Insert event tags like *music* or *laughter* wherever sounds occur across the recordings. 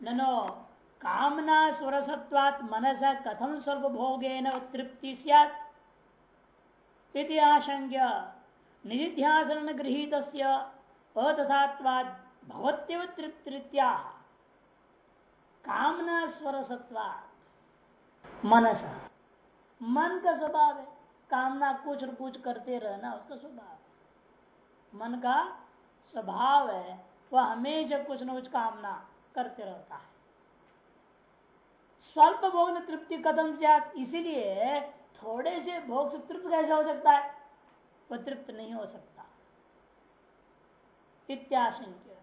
ननो, कामना सुरसत्वात् मनस कथम स्वल्प भोगे न तृप्ति आशंक्य निधिध्यासन गृहित अतथात्वाद भवत्यव तृप्तिरित्या कामना स्वरसत्वात् मनस। मन का स्वभाव है। कामना कुछ और कुछ करते रहना उसका स्वभाव मन का स्वभाव है, वह हमेशा कुछ न कुछ कामना करते रहता है। स्वल्प भोग में तृप्ति कदम से इसीलिए थोड़े से भोग से तृप्त कैसे हो सकता है? वह तृप्त नहीं हो सकता। इत्याशंक्य।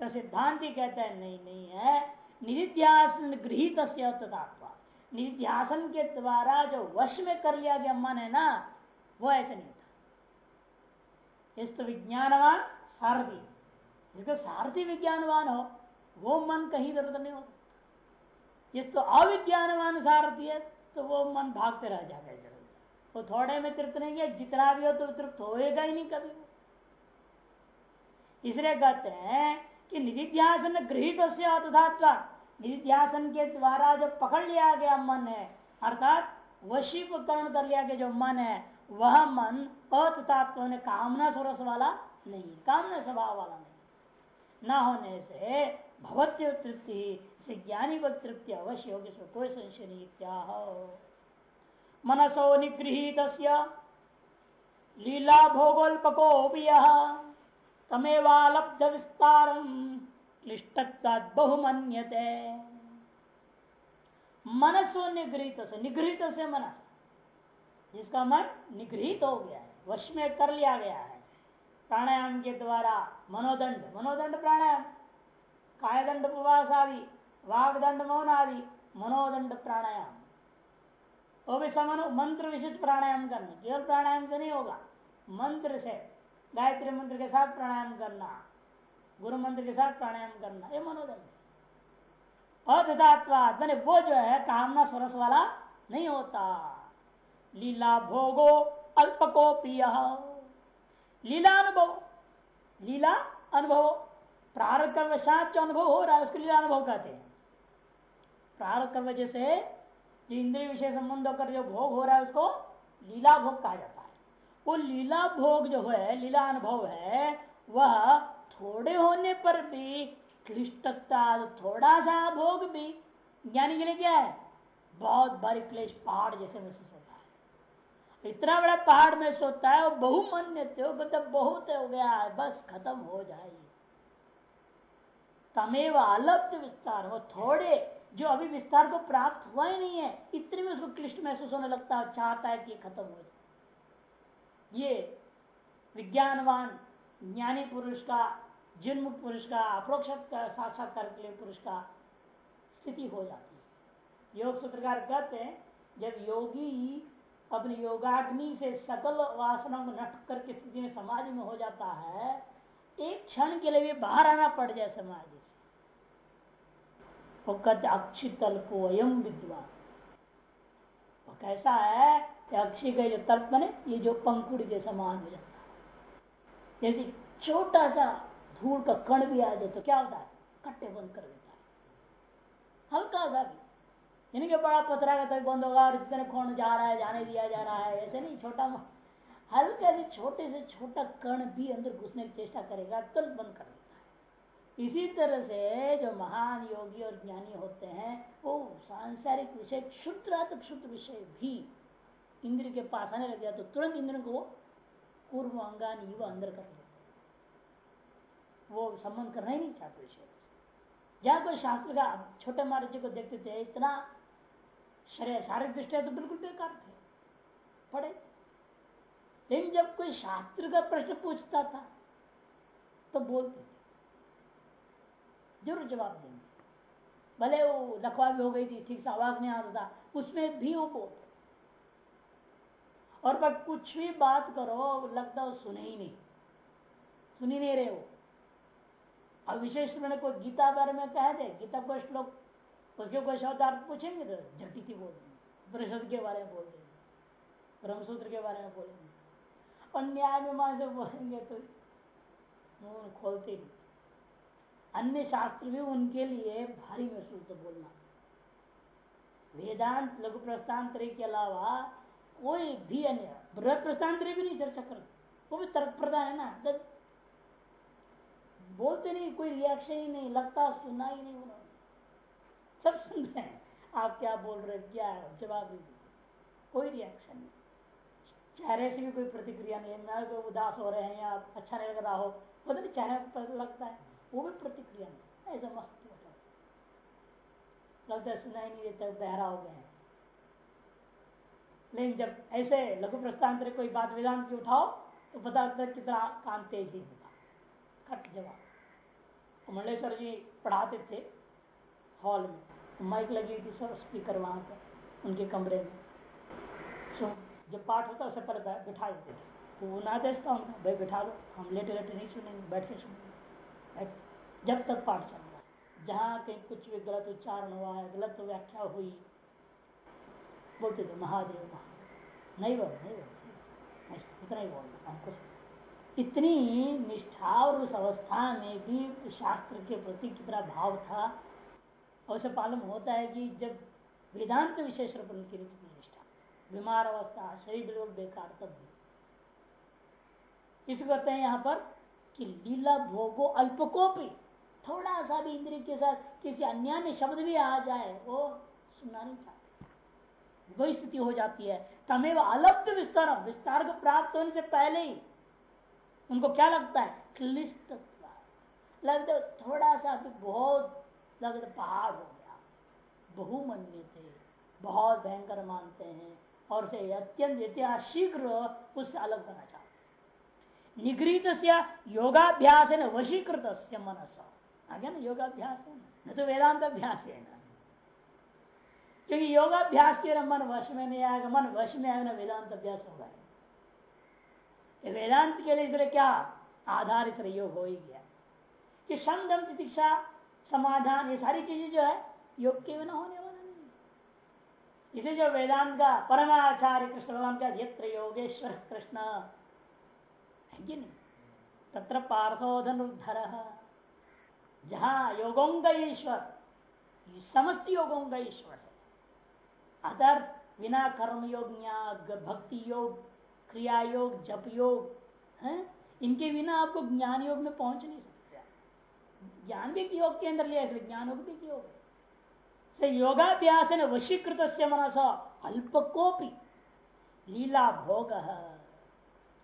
तो सिद्धांति कहता है, नहीं नहीं है। निधिध्यासन गृहित तथा निध्यासन के द्वारा जो वश में कर लिया गया मन है ना, वो ऐसा नहीं था। इस तो विज्ञानवान, सारथी। सारथी विज्ञानवान हो वो मन कहीं इधर उधर नहीं हो सकता। जिस तो अविज्ञानवान सारथी है तो वो मन भागते रह जाएगा इधर उधर। वो थोड़े में तृप्त नहीं है जितना भी हो तो तृप्त होएगा ही नहीं कभी। इसलिए कहते हैं कि निधिध्यासन गृहित तथा निध्यासन के द्वारा जो पकड़ लिया गया मन है, अर्थात वशीकरण कर लिया गया जो मन है, वह मन अततात्व ने कामना स्वरस वाला नहीं, कामना स्वभाव वाला नहीं। न होने से भवत्य तृप्ति से ज्ञानी को तृप्ति अवश्य होगी इसमें कोई संशय नहीं क्या मनसो निगृहित लीला भोगोल्पको तमेवालब्ध क्लिष्टत्वाद बहुमन्यते। मनसो निगृहित से निगृहित से मनस, जिसका मन निगृहित हो गया है, वश में कर लिया गया है। प्राणायाम के द्वारा मनोदंड मनोदंड प्राणायाम। कायदंड उपवास आदि वागदंड मौन आदि मनोदंड प्राणायाम वो भी समन, मंत्र विशिष्ट प्राणायाम करना। केवल प्राणायाम से नहीं होगा। मंत्र से, गायत्री मंत्र के साथ प्राणायाम करना, गुरु मंत्र के साथ प्राणायाम करना, ये मनोदंड अदात्वाद मैंने वो जो है, कामना सरस वाला नहीं होता। लीला भोगो अल्पको पिय लीला अनुभव। लीला अनुभव। प्रारंभ कर्म जो अनुभव हो रहा है, उसको लीला अनुभव कहते हैं। प्रारंभ कर्म जैसे जो इंद्रिय विषय संबंध होकर जो भोग हो रहा है, उसको लीला भोग कहा जाता है। वो लीला भोग जो है, लीला अनुभव है, वह थोड़े होने पर भी, क्लिष्टता थोड़ा सा भोग भी, ज्ञानी के लिए क्या है? बहुत भारी क्लेश, पहाड़ जैसे महसूस होता है। इतना बड़ा पहाड़ में सोता है, वो बहुमन्य मतलब बहुत हो गया है बस खत्म हो जाएगी। तमेव अलब्ध विस्तार, वो थोड़े जो अभी विस्तार को प्राप्त हुआ ही नहीं है, इतने में उसको क्लिष्ट महसूस होने लगता है, चाहता है कि खत्म हो जाए। ये विज्ञानवान ज्ञानी पुरुष का जिन पुरुष का अप्रोक्ष साक्षात्कार के लिए पुरुष का स्थिति हो जाती है। योग सूत्रकार कहते हैं, जब योगी अपनी योगाग्नि से सकल वासना को नष्ट करके स्थिति में समाधि में हो जाता है एक क्षण के लिए भी बाहर आना पड़ जाए समाधि से। कहते अक्षी को अयम विद्वान। वो कैसा है कि अक्षी का जो तल्प बने, ये जो पंखुड़ी के समान हो जाता है। जैसे छोटा सा धूल का कण भी आ जाए तो क्या होता है? कट्टे बंद कर देता है। हल्का सा भी। यानी कि बड़ा पथरा का तभी बंद होगा और इतने कौन जा रहा है, जाने दिया जा रहा है, ऐसे नहीं, छोटा हल्के से छोटे से छोटा कण भी अंदर घुसने की चेष्टा करेगा, तुरंत बंद कर है इसी तरह से जो महान योगी और ज्ञानी होते हैं, वो सांसारिक विषय क्षुद्र तो क्षुद्र विषय भी इंद्र के पास आने लग जाए तो तुरंत इंद्र को पूर्व अंगान युवा अंदर कर लेते वो संबंध करना ही नहीं चाहते विषय जहाँ कोई शास्त्र का छोटे महाराज को देखते थे, इतना शारीरिक दृष्टि तो बिल्कुल बेकार थे। पढ़े लेकिन जब कोई शास्त्र का प्रश्न पूछता था तो बोलते थे ज़रूर जवाब देंगे। भले वो लखवा भी हो गई थी, ठीक से आवाज़ नहीं आता था, उसमें भी वो बोलते और बस कुछ भी बात करो, लगता वो सुने ही नहीं। सुन ही नहीं रहे वो। अब विशेष मैंने कोई गीता बारे में कह दे, गीता को श्लोक, उसके कोई शब्दार्थ पूछेंगे तो झटकी बोल देंगे। परिषद के बारे में बोल देंगे। ब्रह्मसूत्र के बारे में बोलेंगे। और न्याय मान से बोलेंगे तो खोलते ही। अन्य शास्त्र भी उनके लिए भारी महसूस बोलना। वेदांत, लघु प्रस्थांतरे के अलावा कोई भी अन्य, बृहद प्रस्थांतरे भी नहीं चर्चा कर वो भी तर्क प्रदान है ना बोलते नहीं, कोई रिएक्शन ही नहीं, लगता सुना ही नहीं उन्होंने। सब सुन रहे हैं। आप क्या बोल रहे क्या जवाब नहीं कोई रिएक्शन नहीं। चेहरे से भी कोई प्रतिक्रिया नहीं है कोई उदास हो रहे हैं या अच्छा नहीं लग रहा हो, पता नहीं चेहरे पर लगता है, वो भी प्रतिक्रिया नहीं ऐसा मस्त लगता है सुनाई नहीं देता, बहरा हो गए हैं। लेकिन जब ऐसे लघु प्रस्थान कोई बात वेदांत की उठाओ तो पता लगता है कितना काम तेज ही होगा। कट जवाब। तो मंडलेश्वर जी पढ़ाते थे हॉल में। माइक लगी थी सब स्पीकर वहाँ पर, उनके कमरे में। सो जब पाठ होता उससे पहले बिठा देते थे तो वो ना देता उनका भाई बिठा दो हम लेटे लेटे नहीं सुनेंगे, बैठ के सुनेंगे। जब तक पाठ चल रहा है। जहाँ कहीं कुछ भी गलत उच्चारण हुआ है, गलत व्याख्या हुई, बोलते थे, महादेव महादेव। नहीं बोल नहीं बोल। इतना ही बोलना हमको इतनी निष्ठा और उस अवस्था में भी शास्त्र के प्रति कितना भाव था, और उसे पालन होता है कि जब वेदांत विशेष रूप बीमार अवस्था शरीर बिल्कुल बेकार तब भी इसको कहते हैं यहाँ पर कि लीला भोगो अल्पकोपी। थोड़ा सा भी इंद्रिय के साथ किसी अन्य शब्द भी आ जाए, वो सुनना नहीं चाहते। वही स्थिति हो जाती है। तमेव अलब्ध विस्तार विस्तार को प्राप्त होने से पहले ही उनको क्या लगता है? क्लिष्ट लगता थोड़ा सा भी बहुत लगता पहाड़ हो गया। बहुमन्य थे बहुत भयंकर मानते हैं। और उसे अत्यंत शीघ्र उससे अलग करना चाहते। निगृहित योगाभ्यास है वशीकृत मनस आगे ना योगाभ्यास है न तो वेदांत अभ्यास है ना क्योंकि योगाभ्यास के मन वश में नहीं आएगा, मन वश में आएगा, ना वेदांत अभ्यास होगा वेदांत के लिए इसलिए क्या? आधार इस योग हो ही गया। कि संगम प्रतीक्षा समाधान, ये सारी चीज़ें जो है, योग के बिना होने इसे जो वेदांत का परमाचार्य कृष्ण भगवान का यत्र योगेश्वर कृष्ण। है कि तत्र पार्थोधन उद्धर जहाँ योगोंग ईश्वर समस्त योगों का ईश्वर है। अदर बिना कर्म योग भक्ति योग, क्रिया योग, जप योग, है? इनके बिना आपको ज्ञान योग में पहुँच नहीं सकते। ज्ञान भी योग के अंदर लिया इसलिए ज्ञान योग भी योग से योगाभ्यास ने वशीकृत से मनस अल्पकोपी लीला भोग।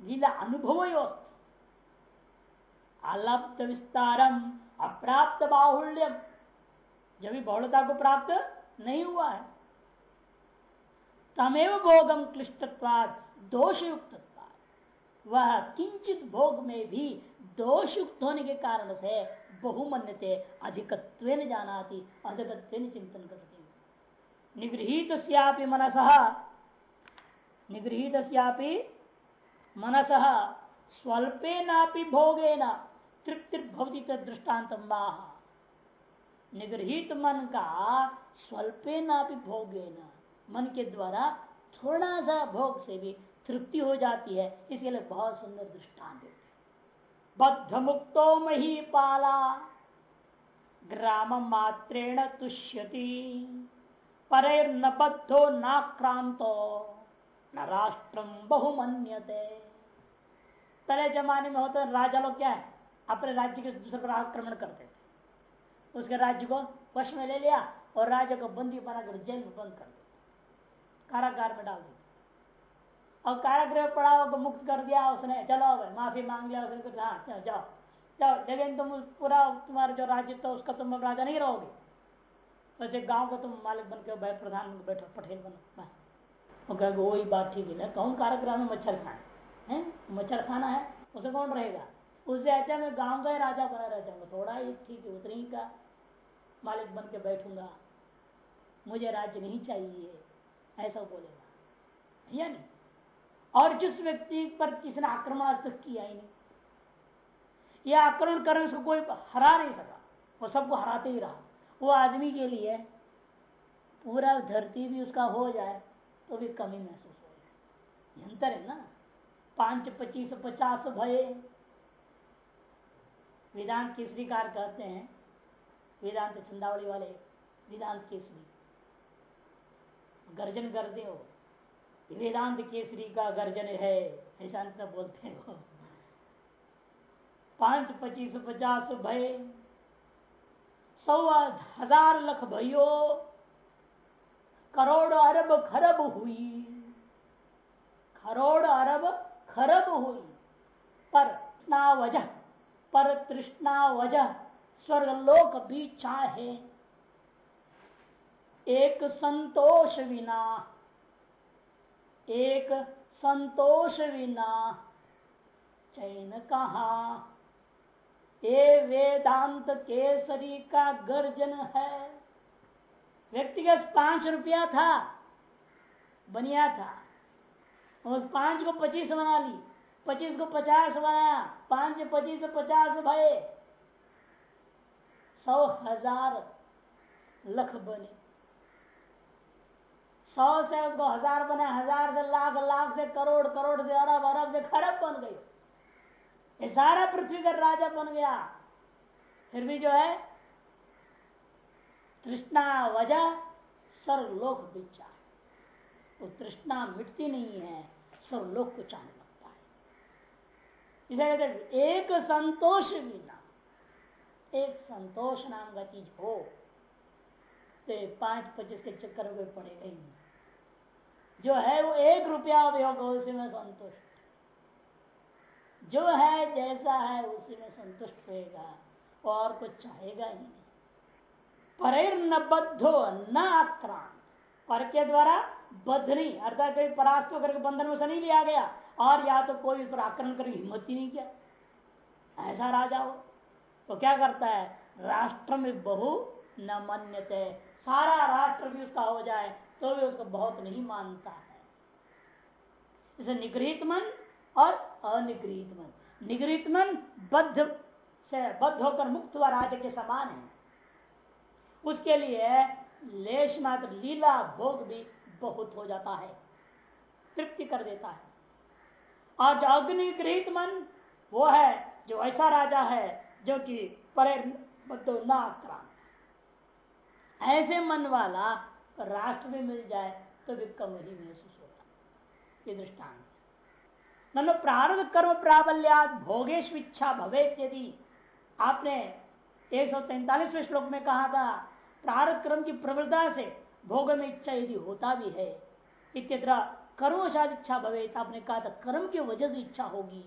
लीला अनुभव अलब्ध विस्तारम अप्राप्त बाहुल्यम जब भी बहुलता को प्राप्त नहीं हुआ है। तमेव भोगम क्लिष्टत्वाद दोष युक्त वह किंचित भोग में भी दोष युक्त होने के कारण से बहुमन्यते अधिकत्व जानाती अधिकत्व चिंतन करती। निगृहित मनस निगृहित मनस स्वल्पे नापि भोगेन तृप्तिर्भवती दृष्टांत निगृहित मन का स्वल्पे भोगेन मन के द्वारा थोड़ा सा भोग से भी तृप्ति हो जाती है, इसके लिए बहुत सुंदर दृष्टांत बद्ध मुक्तो मही पाला ग्राम मात्रेण तुष्यति। पर न बद्धो नाक्रांतो न राष्ट्रम बहुमन्यते। पहले जमाने में होता राजा लोग क्या है? अपने राज्य के दूसरे पर आक्रमण करते थे। उसके राज्य को वश में ले लिया और राजा को बंदी बनाकर जेल में बंद कर दिया। कारागार में डाल दिया। और कारागृह पड़ा को मुक्त कर दिया उसने। चलो माफ़ी मांग लिया उसने कुछ। हाँ जाओ। जाओ, लेकिन तुम पूरा तुम्हारा जो राज्य था उसका तुम अब राजा नहीं रहोगे। वैसे गाँव को तुम मालिक बन के भाई प्रधान बैठो, पटेल बनो, बस। वो कह वही बात ठीक है। ना कौन कारागृह में मच्छर खाए है। मच्छर खाना है? उसे कौन रहेगा? उससे अच्छा मैं गाँव का ही राजा बना रह जाऊँगा। थोड़ा ही ठीक है, उतनी का मालिक बन के बैठूँगा। मुझे राज्य नहीं चाहिए। ऐसा बोलेगा। या नहीं? और जिस व्यक्ति पर किसी ने आक्रमण आज तक किया ही नहीं। यह आक्रमण कर उसको कोई हरा नहीं सका। वो सबको हराते ही रहा। वो आदमी के लिए पूरा धरती भी उसका हो जाए तो भी कमी महसूस हो जाए। अंतर है ना। पाँच, पच्चीस, पचास भय। वेदांत केसरी प्रकार कहते हैं। वेदांत छंदावली वाले वेदांत केसरी। गर्जन करते हो। वेदांत केसरी का गर्जन है, ऐसा अंत बोलते हो पाँच, पच्चीस, पचास भय सौ हज़ार लख भयो, करोड़ अरब खरब हुई। करोड़ अरब खरब हुई, पर ना वजह, पर तृष्णा वजह, स्वर्गलोक भी चाहे। एक संतोष विना एक संतोष विना। चैन कहा? ये वेदांत केसरी का गर्जन है। व्यक्तिगत पाँच रुपया था, बनिया था। उस पाँच को पच्चीस बना ली। पच्चीस को पचास बनाया पाँच पच्चीस पचास भय। सौ हज़ार लख बने। सौ से उसको हज़ार बने, हज़ार से लाख लाख से करोड़ करोड़ से अरब अरब से खरब बन गई। ये सारा पृथ्वी का राजा बन गया। फिर भी जो है, तृष्णा वजह सर्वलोक बिचा वो तो तृष्णा मिटती नहीं है, सर्वलोक को चाहने लगता है। इसे एक संतोष बिना एक संतोष नाम का चीज़ हो तो पाँच पच्चीस के चक्कर में पड़ेगा ही नहीं। जो है वो एक रुपया उपयोग उसी में संतुष्ट। जो है जैसा है, उसी में संतुष्ट होएगा और कुछ चाहेगा ही नहीं। पर न बद्धो न आक्रांत पर के द्वारा बद्ध नहीं अर्थात कोई परास्त करके बंधन में से नहीं लिया गया, और या तो कोई उस पर आक्रमण करके हिम्मत ही नहीं किया। ऐसा राजा हो तो क्या करता है? राष्ट्र में बहु न मन्यते सारा राष्ट्र भी उसका हो जाए तो भी उसको बहुत नहीं मानता है। जैसे निगृहित मन और अनिगृहित मन। निगृहित मन बद्ध से बद्ध होकर मुक्त हुआ राज्य के समान है। उसके लिए लेश मात्र लीला भोग भी बहुत हो जाता है। तृप्ति कर देता है। और जो अग्निगृहित मन, वो है जो ऐसा राजा है जो कि परे न आक्रांत ऐसे मन वाला राष्ट्र में मिल जाए तो भी कम ही महसूस होता ये दृष्टांत ननु प्रारंभ कर्म प्राबल्या भोगेश इच्छा भवे यदि। आपने एक सौ तैतालीसवें श्लोक में कहा था प्रारंभ कर्म की प्रबलता से भोग में इच्छा यदि होता भी है, इत्यत्र कर्मशाद इच्छा भवे आपने कहा था, कर्म की वजह से इच्छा होगी।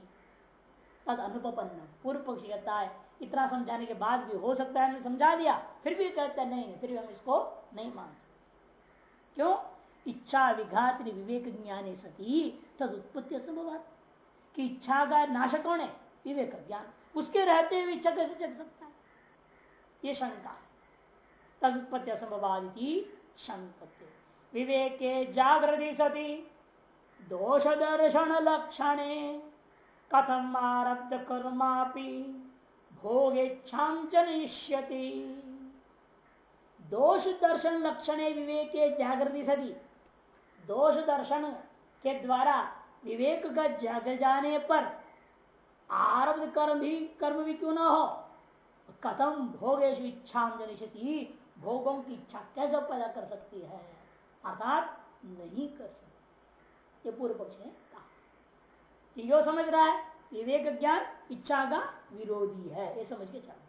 तद अनुपन्न पूर्व पक्ष कहता है, इतना समझाने के बाद भी हो सकता है, हमने समझा दिया, फिर भी कहते हैं, नहीं, फिर भी हम इसको नहीं मान सकते। क्यों? इच्छा विघात विवेक ज्ञान सती तद उत्पत्ति असंभव कि इच्छा का नाशक कौन है? विवेक ज्ञान। उसके रहते हुए इच्छा कैसे जग सकता है? ये शंका तद उत्पत्ति असंभवादी शंकते। विवेके जागृति सती दोष दर्शन लक्षण कथम आरब्ध कर्मापि, भोगेच्छा चनिष्यति दोष दर्शन लक्षण विवेके जागृति सदी दोष दर्शन के द्वारा विवेक का जग जाने पर आरब्ध कर्म भी कर्म भी क्यों ना हो? कथम भोगेश इच्छा भोगों की इच्छा कैसे पैदा कर सकती है? अर्थात नहीं कर सकती। ये पूर्व पक्ष ने कहा। यो समझ रहा है, विवेक ज्ञान, इच्छा का विरोधी है। ये समझ के चल।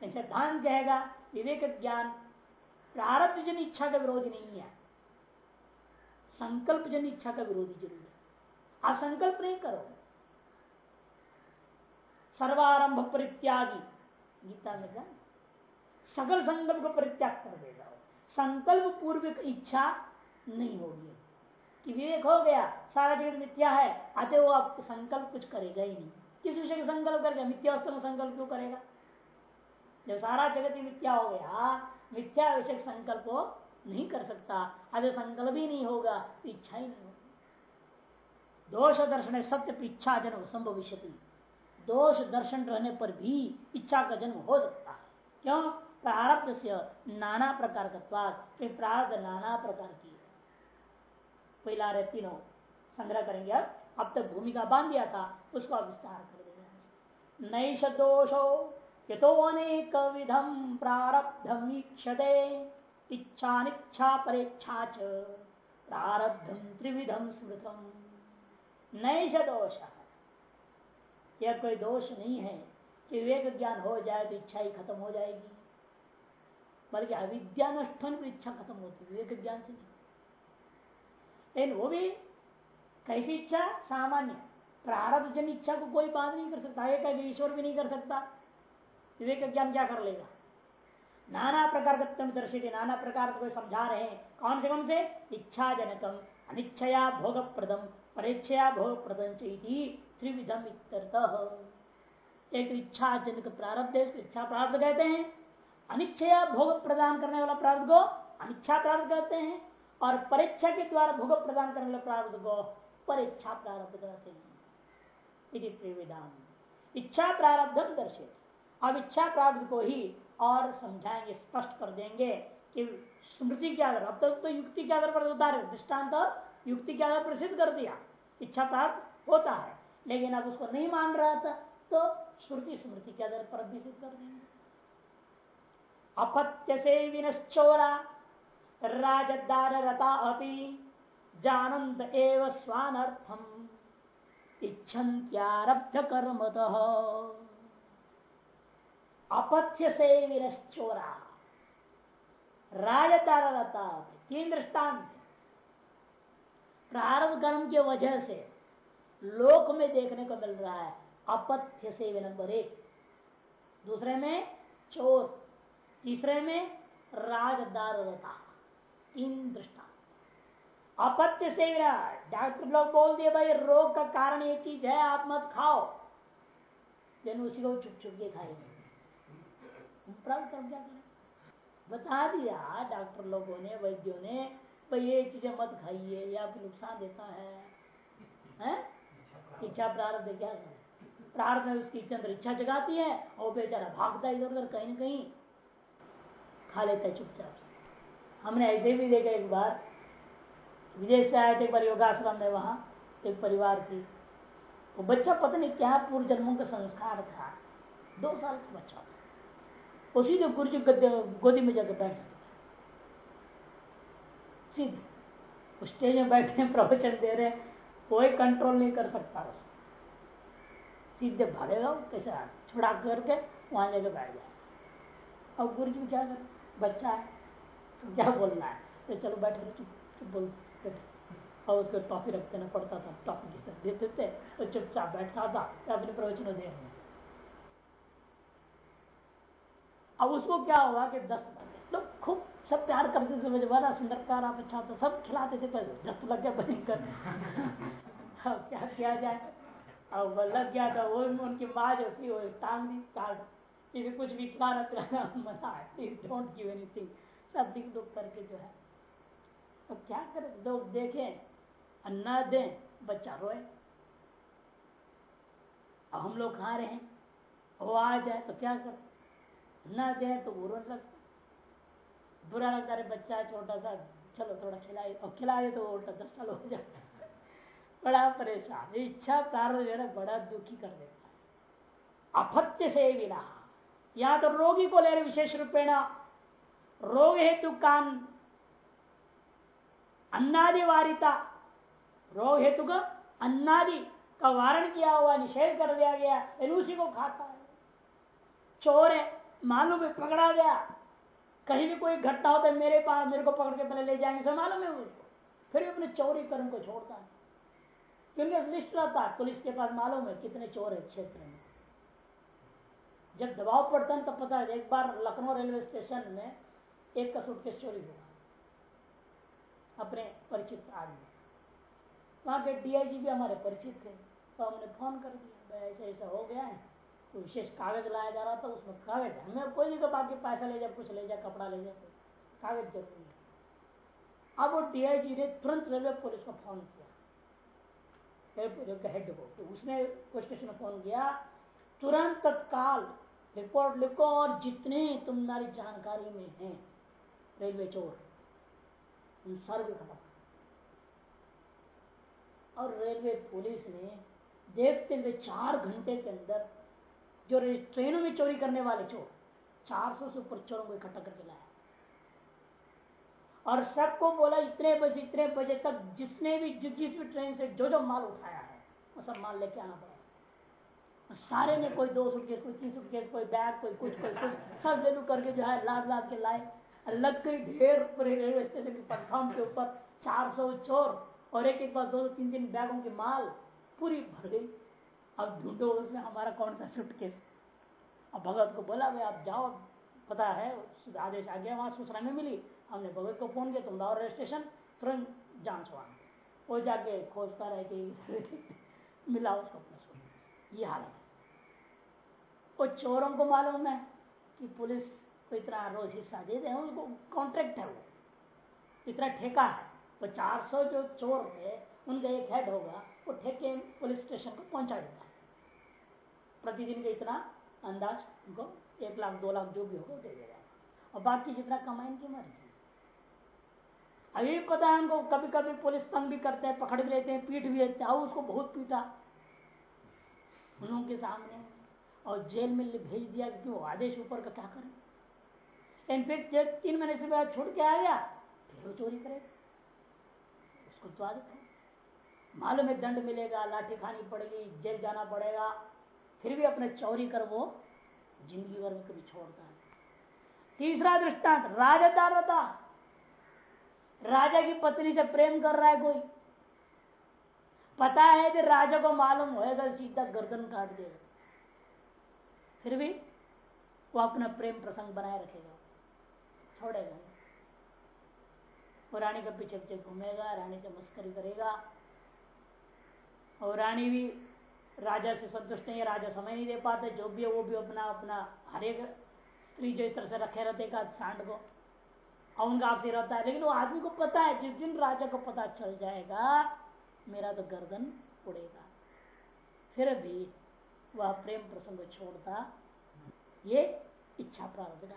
सिद्धांत कहेगा विवेक ज्ञान प्रारब्ध जन इच्छा का विरोधी नहीं है। संकल्प जन इच्छा का विरोधी ज़रूर है। आप संकल्प नहीं करो। सर्वारंभ परित्यागी, गीता में क्या सकल संकल्प को परित्याग कर देगा संकल्प पूर्वक इच्छा नहीं होगी। कि विवेक हो गया, सारा जगत मिथ्या है अतः वो आप संकल्प कुछ करेगा ही नहीं। किस विषय का संकल्प करेगा? मिथ्या वस्तु संकल्प क्यों करेगा? जब सारा जगत ही मिथ्या हो गया, मिथ्या विषय संकल्प नहीं कर सकता। अगर संकल्प ही नहीं होगा, इच्छा ही नहीं होगी। दोष दर्शन सत्य इच्छा जन्म संभविष्य दोष दर्शन रहने पर भी इच्छा का जन्म हो सकता है। क्यों? प्रारब्ध से नाना प्रकार का प्रारब्ध नाना प्रकार की। पहला रहे तीनों। संग्रह करेंगे अब। अब तक भूमिका बाँध दिया था, उसको अब विस्तार कर देंगे। नैश दोषो यथो अनेक विधम प्रारब्धम ईक्षते इच्छा निच्छा परेच्छा च प्रारब्धम त्रिविधम स्मृतम। नैश दोष यह कोई दोष नहीं है कि विवेक ज्ञान हो जाए तो इच्छा ही खत्म हो जाएगी, बल्कि अविद्या नष्ट पर इच्छा खत्म होती है, विवेक ज्ञान से नहीं। लेकिन वो भी कैसी इच्छा? सामान्य। प्रारब्ध जन इच्छा को कोई बात नहीं कर सकता एक ईश्वर भी नहीं कर सकता। विवेक ज्ञान क्या कर लेगा। नाना प्रकार दर्शित नाना प्रकार को समझा रहे हैं, कौन से कौन से? इच्छा जनकम अनिच्छया भोग प्रदम परीक्षया भोग प्रदम त्रिविधम एक तो इच्छा जनक प्रारब्ध है उसको इच्छा प्रारब्ध कहते हैं। अनिच्छया भोग प्रदान करने वाला प्रारब्ध को अनिच्छा प्रारब्ध कहते हैं, और परीक्षा के द्वारा भोग प्रदान करने वाले प्रारब्ध को परीक्षा प्रारब्ध कहते हैं। इच्छा प्रारब्ध दर्शित अब इच्छा प्राप्त को ही और समझाएँगे, स्पष्ट कर देंगे कि स्मृति के आधार अब तक तो युक्ति के आधार पर उतारे दृष्टांत युक्ति के आधार पर सिद्ध कर दिया। इच्छा प्राप्त होता है, लेकिन अब उसको नहीं मान रहा था तो श्रुति स्मृति के आधार पर भी सिद्ध कर देंगे। अपत्य से विनश्चोरा राजदार रता अपि जानंत एव स्वानर्थम। इच्छन्त्यारभ्य कर्मत। अपथ्य से विरश्चोरा राजदार रता तीन दृष्टांत प्रारब्ध कर्म की वजह से लोक में देखने को मिल रहा है अपथ्य से नंबर एक दूसरे में चोर, तीसरे में राजदारता तीन दृष्टांत अपत्य से डॉक्टर लोग बोल दिए, भाई, रोग का कारण ये चीज़ है, आप मत खाओ। लेकिन उसी को चुप चुप के खाएँगे। प्राप्त कर क्या करें बता दिया डॉक्टर लोगों ने, वैद्यों ने, भाई ये चीज़ें मत खाइए, या आपको नुकसान देता है? इच्छा प्रारब्ध क्या? करें प्रारब्ध में उसकी अंदर इच्छा जगाती है और बेचारा भागता इधर उधर कहीं ना कहीं। खा लेता है चुपचाप से। हमने ऐसे भी देखा एक बार, विदेश से आए थे एक बार योगाश्रम में वहाँ, एक परिवार थी वो बच्चा पता नहीं क्या पूर्व जन्मों का संस्कार था। दो साल का बच्चा था। उसी जो गुरु जी गोदी में जाकर बैठ सीधे। स्टेज में बैठे हैं, प्रवचन दे रहे कोई कंट्रोल नहीं कर सकता सीधे भागेगा कैसे छुड़ा करके वहाँ जाकर बैठ जाए और गुरु जी क्या कर? बच्चा है तो क्या बोलना है? तो चलो बैठे चुप चुप बोल और उसको टॉफी रख देना पड़ता था, टॉफी देते थे तो चुपचाप बैठता था। अपने प्रवचन दे अब उसको क्या हुआ कि दस लोग तो खूब सब प्यार करते थे मुझे बड़ा सुंदर प्यार आप अच्छा था सब खिलाते थे पहले दस लग गया भयंकर *laughs* अब क्या किया जाए? अब लग गया था वो उनकी माँ जो थी वो टांग दी काट। इसे कुछ भी खिलाना पिलाना मना डोंट गिव एनीथिंग सब दिख दुख करके जो है। तो क्या करें? लोग देखें अन्ना दें बच्चा रोए। अब हम लोग खा रहे? हैं वो आ जाए तो क्या कर? न दे तो वो रोने लगता बुरा लगता है बच्चा छोटा सा, चलो थोड़ा खिलाए, और खिला दे तो उल्टा दस साल हो जाता है *laughs* बड़ा परेशान, इच्छा कार्य जो है बड़ा दुखी कर देता है। अपत्य से विना या तो रोगी को ले रहे विशेष रूपेण, रोग हेतु कान, अन्नादि वारिता। रोग हेतु का अन्नादि का वारण किया हुआ, निषेध कर दिया गया उसी को खाता है। चोर है मालूम है, पकड़ा गया। कहीं भी कोई घटना होता है, मेरे पास, मेरे को पकड़ के पहले ले जाएँगे सब मालूम है उसको फिर भी अपने चोरी कर्म को छोड़ता है। क्योंकि लिस्ट रहता है, पुलिस के पास मालूम है कितने चोर है क्षेत्र में। जब दबाव पड़ता है, तब पता है, एक बार लखनऊ रेलवे स्टेशन में एक का सूटकेस चोरी हुआ। अपने परिचित आदमी। वहाँ के डीआईजी भी हमारे परिचित थे। तो हमने फ़ोन कर दिया ऐसा ऐसा हो गया है। तो विशेष कागज़ लाया जा रहा था, उसमें कागज़ हमें कोई नहीं बाकी पैसा ले जाए, कुछ ले जाए, कपड़ा ले जाए कागज़ ज़रूरी है। अब वो डीआईजी ने तुरंत रेलवे पुलिस को फ़ोन किया। हेड को तो उसने स्टेशन फ़ोन किया, तुरंत तत्काल रिपोर्ट लिखो और जितने तुम्हारी जानकारी में है, रेलवे चोर, उन सर्वे खत्म और रेलवे पुलिस ने देखते हुए चार घंटे के अंदर जो ट्रेनों में चोरी करने वाले चोर 400 से ऊपर चोरों को इकट्ठा करके लाया। और सबको बोला, इतने बजे इतने बजे तक जिसने भी, जिस भी ट्रेन से जो जो माल उठाया है, वो सब माल लेके आना पड़ा। सारे ने कोई दो सूटकेस कोई तीन सूटकेस कोई बैग, कोई कुछ कोई कुछ सब ले करके जो है, लाद लाद के लाए। लग गई ढेर रेलवे स्टेशन के प्लेटफॉर्म के ऊपर 400 चोर, और एक एक बार दो दो तीन तीन बैगों की माल पूरी भर गई। अब ढूंढो उसमें हमारा कौन सा सूटकेस अब भगत को बोला भाई आप जाओ, पता है आदेश आ गया वहाँ सूचना में मिली। हमने भगत को फ़ोन किया, तुम लाओ रेल स्टेशन तुरंत जाँच वहाँ वो जाके खोजता रहे कि *laughs* मिला उसको अपना ये हालत वो चोरों को मालूम है कि पुलिस को इतना रोज हिस्सा दे दे उनको कॉन्ट्रैक्ट है वो। इतना ठेका है। वो चार सौ जो चोर थे, उनका एक हेड होगा, वो ठेके पुलिस स्टेशन को पहुँचा देता प्रतिदिन का इतना अंदाज उनको एक लाख, दो लाख जो भी होगा दे देगा और बाकी जितना कमाए इनकी मर्ज़ी अभी पता है, उनको कभी कभी पुलिस तंग भी करते हैं, पकड़ भी लेते हैं, पीट भी लेते हैं। उसको बहुत पीटा। उनके सामने और जेल में भेज दिया कि वो आदेश ऊपर का क्या करें? इनफेक्ट जब तीन महीने से बाद छोड़ के आ गया फिर वो चोरी करेगा उसको तो आदत है। मालूम में दंड मिलेगा लाठी खानी पड़ेगी जेल जाना पड़ेगा। फिर भी अपने चौरी कर वो ज़िंदगी भर में कभी छोड़ता है। तीसरा दृष्टांत राजदारता राजा की पत्नी से प्रेम कर रहा है कोई। पता है कि राजा को मालूम होएगा सीधा गर्दन काट देगा। फिर भी वो अपना प्रेम प्रसंग बनाए रखेगा। छोड़ेगा वो रानी के पीछे पीछे घूमेगा, रानी से मस्करी करेगा। और रानी भी राजा से संतुष्ट नहीं है, राजा समय नहीं दे पाते, जो भी है वो भी अपना अपना हर एक स्त्री जो इस तरह से रखे रहते का सांड को, और उनका आपसे रहता है। लेकिन वो आदमी को पता है, जिस दिन राजा को पता चल जाएगा, मेरा तो गर्दन उड़ेगा। फिर भी वह प्रेम प्रसंग छोड़ता, ये इच्छा प्रारंभ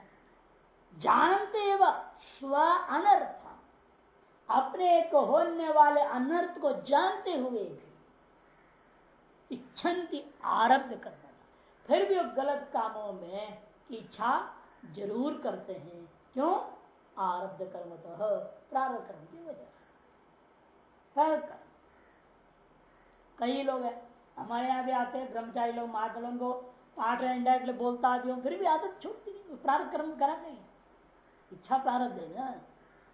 जानते व स्व अनर्थ, अपने को होने वाले अनर्थ को जानते हुए भी इच्छन्ति आरब्ध करना। फिर भी वो गलत कामों में इच्छा ज़रूर करते हैं। क्यों? आरब्ध कर्म तो प्रारब्ध कर्म की वजह से। कई लोग हैं, हमारे यहाँ भी आते हैं, ब्रह्मचारी लोग महाकलों को पाठ इंडायरेक्टली बोलता आदि फिर भी आदत छूटती नहीं प्रारब्ध कर्म करा नहीं। इच्छा प्रारब्ध है ना।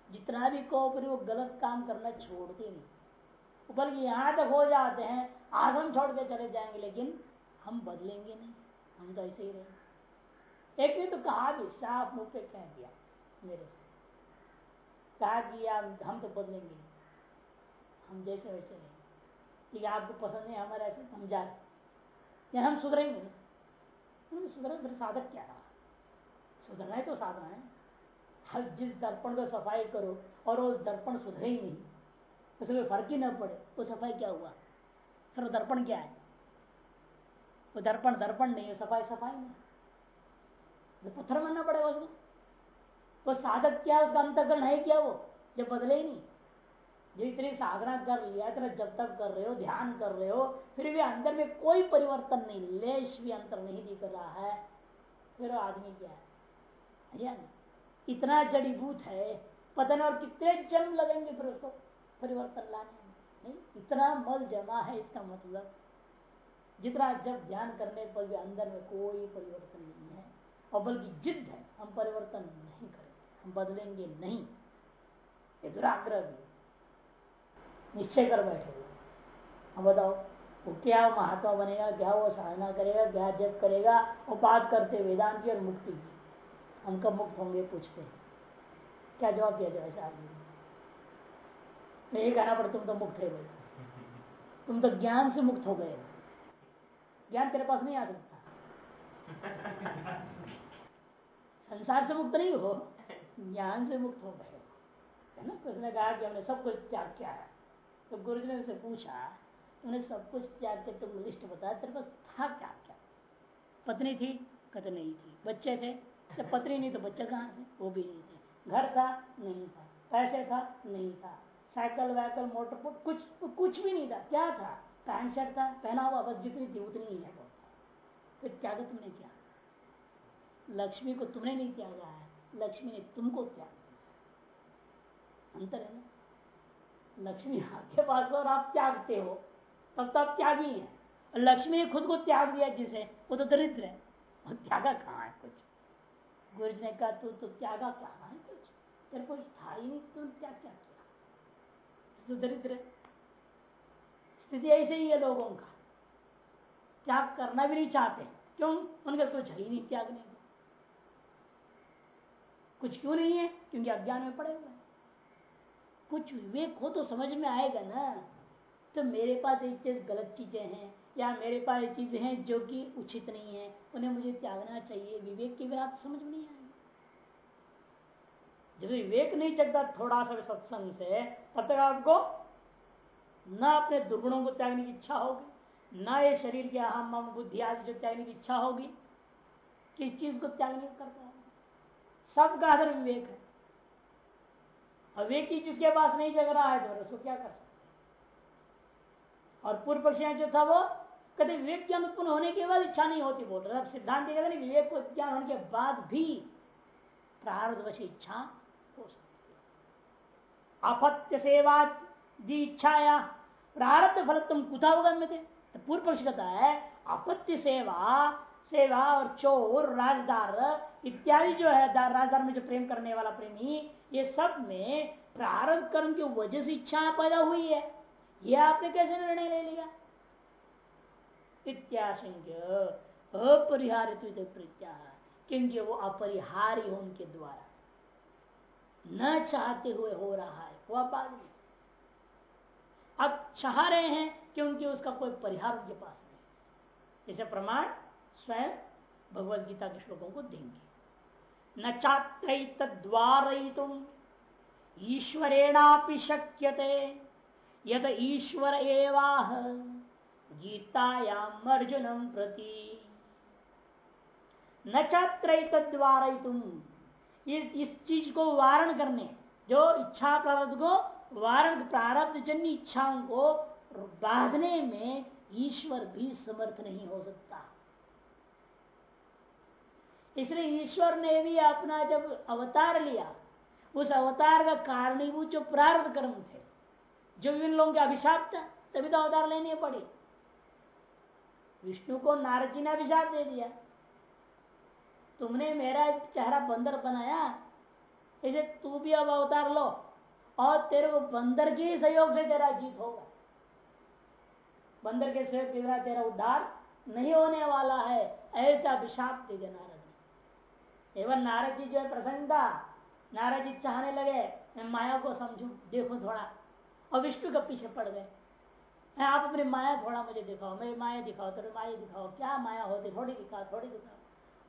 जितना भी कहो, फिर वो गलत काम करना छोड़ती नहीं। बल्कि यहाँ तक हो जाते हैं आश्रम छोड़ के चले जाएँगे, लेकिन हम बदलेंगे नहीं। हम तो ऐसे ही रहेंगे एक ने तो कहा भी साफ़ मुँह पे कह दिया मेरे से। कहा कि हम तो बदलेंगे हम जैसे वैसे रहेंगे ठीक है, आपको पसंद नहीं, हमारे ऐसे हम जा रहे हम सुधरेंगे नहीं। सुधरे फिर साधक क्या रहा? सुधरना है तो साधना है। हर जिस दर्पण को सफ़ाई करो, और वो दर्पण सुधरे ही नहीं। उसमें फ़र्क ही न पड़े, वो सफ़ाई क्या हुआ? फिर वो दर्पण क्या है। वो दर्पण दर्पण नहीं है सफ़ाई सफ़ाई नहीं। पत्थर बनना पड़ेगा उसको। वो साधक क्या उसका अंतकरण है क्या वो? जब बदले ही नहीं। जो इतनी साधना कर लिया, इतना जब तक कर रहे हो, ध्यान कर रहे हो, फिर भी अंदर में कोई परिवर्तन नहीं, लेश भी अंतर नहीं दिख रहा है। फिर आदमी क्या है? इतना जड़ीभूत है, पतन और कितने जन्म लगेंगे फिर उसको परिवर्तन लाने में? इतना मल जमा है इसका मतलब। जितना जब ध्यान करने पर भी अंदर में कोई परिवर्तन नहीं है, और बल्कि जिद है, हम परिवर्तन नहीं करेंगे, हम बदलेंगे नहीं। ये दुराग्रह भी निश्चय कर बैठे अब बताओ, वो क्या महात्मा बनेगा, क्या वो साधना करेगा, क्या जब करेगा वो बात करते वेदांत की और मुक्ति। की हम कब मुक्त होंगे, पूछते हैं। क्या जवाब दिया जाए आदमी ये कहना पड़ता तुम तो मुक्त है भाई। तुम तो ज्ञान से मुक्त हो गए। ज्ञान तेरे पास नहीं आ सकता। संसार से मुक्त नहीं हो, ज्ञान से मुक्त हो गए। है ना? उसने कहा कि हमने सब कुछ त्याग किया है। तो गुरु जी ने उसे पूछा उन्हें सब कुछ त्याग के तुम लिस्ट बताया, तेरे पास था क्या क्या? पत्नी थी कहते नहीं थी। बच्चे थे तो पत्नी नहीं तो बच्चे कहाँ थे वो भी नहीं थे। घर था, नहीं था। पैसे था, नहीं था। साइकिल वाइकल मोटर कुछ कुछ भी नहीं था। क्या था? पैंट शर्ट था पहना हुआ बस जितनी थी उतनी ही है। फिर त्याग तुमने क्या। लक्ष्मी को तुमने नहीं त्यागा है। लक्ष्मी ने तुमको त्याग। अंतर है ना? लक्ष्मी आपके पास और आप त्यागते हो, तब तो आप त्यागी है। लक्ष्मी ने खुद को त्याग दिया जिसे, वो तो दरिद्र है। और त्यागा कहाँ है कुछ? गुरु ने कहा, तू तो त्यागा कहाँ है कुछ? तेरे कुछ था ही नहीं तुम क्या किया? तो दरिद्र स्थिति ऐसे ही है लोगों का। त्याग करना भी नहीं चाहते। क्यों? उनके कुछ है ही नहीं त्यागने को। कुछ क्यों नहीं है? क्योंकि अज्ञान में पड़े हुए कुछ विवेक हो तो समझ में आएगा ना। तो मेरे पास एक चीज़ गलत चीज़ें हैं, या मेरे पास एक चीज़ें हैं जो कि उचित नहीं है। उन्हें मुझे त्यागना चाहिए। विवेक के बिना तो समझ में नहीं आएगा। जब विवेक नहीं चलता थोड़ा सा सत्संग से, तब तक आपको न अपने दुर्गुणों को त्यागने की इच्छा होगी, न ये शरीर के अहम मम बुद्धि आदि जो त्यागने की इच्छा होगी, किस चीज़ को त्यागने करता है? सबका आदर विवेक है। अविवेक ही जिसके पास नहीं जग रहा है तो उसको क्या कर सकते और पूर्व पक्ष जो था, वो कभी विवेक ज्ञान उत्पन्न होने के बाद इच्छा नहीं होती, बोल रहे सिद्धांत विवेक को ज्ञान होने के बाद भी प्रारब्धवश इच्छा अपत्य सेवा दी इच्छाया प्रारब्ध फल तुम कुथा में थे तो पूर्व पक्ष कहता है? अपत्य सेवा सेवा और चोर, राजदार इत्यादि जो है राजदार में जो प्रेम करने वाला प्रेमी, ये सब में प्रारंभ कर्म की वजह से इच्छा पैदा हुई है। यह आपने कैसे निर्णय ले लिया? इत्याशंक्य अपरिहारित क्योंकि वो अपरिहार्य उनके द्वारा। न चाहते हुए हो रहा है, वह नहीं। अब चाह रहे हैं क्योंकि उसका कोई परिहार उनके पास नहीं इसे प्रमाण स्वयं भगवत गीता के श्लोकों को देंगे। न चात्र द्वार तुम ईश्वरेणापि शक्यते, यद ईश्वर एवाह गीतायाम अर्जुनम प्रति। न चात्र द्वारा तुम इस चीज़ को वारण करने, जो इच्छा प्रारब्ध को वारण प्रारब्ध जन्य इच्छाओं को बांधने में ईश्वर भी समर्थ नहीं हो सकता। इसलिए ईश्वर ने भी अपना जब अवतार लिया, उस अवतार का कारणीभूत जो प्रारब्ध कर्म थे, जो विभिन्न लोगों के अभिशाप था तभी तो अवतार लेने पड़े। विष्णु को नारद जी ने अभिशाप दे दिया। तुमने मेरा चेहरा बंदर बनाया। इसे तू भी अब अवतार लो, और तेरे को बंदर के सहयोग से तेरा जीत होगा। बंदर के सहयोग के बिना तेरा उद्धार नहीं होने वाला है, ऐसा अभिशाप दे दिया नारद एवं नारद जी जो है प्रसन्नता नारद जी चाहने लगे, मैं माया को समझू, देखो थोड़ा। और विष्णु के पीछे पड़ गए। आप अपनी माया थोड़ा मुझे दिखाओ, मेरी माया दिखाओ, तेरे माया दिखाओ। क्या माया होती? थोड़ी दिखाओ थोड़ी दिखाओ।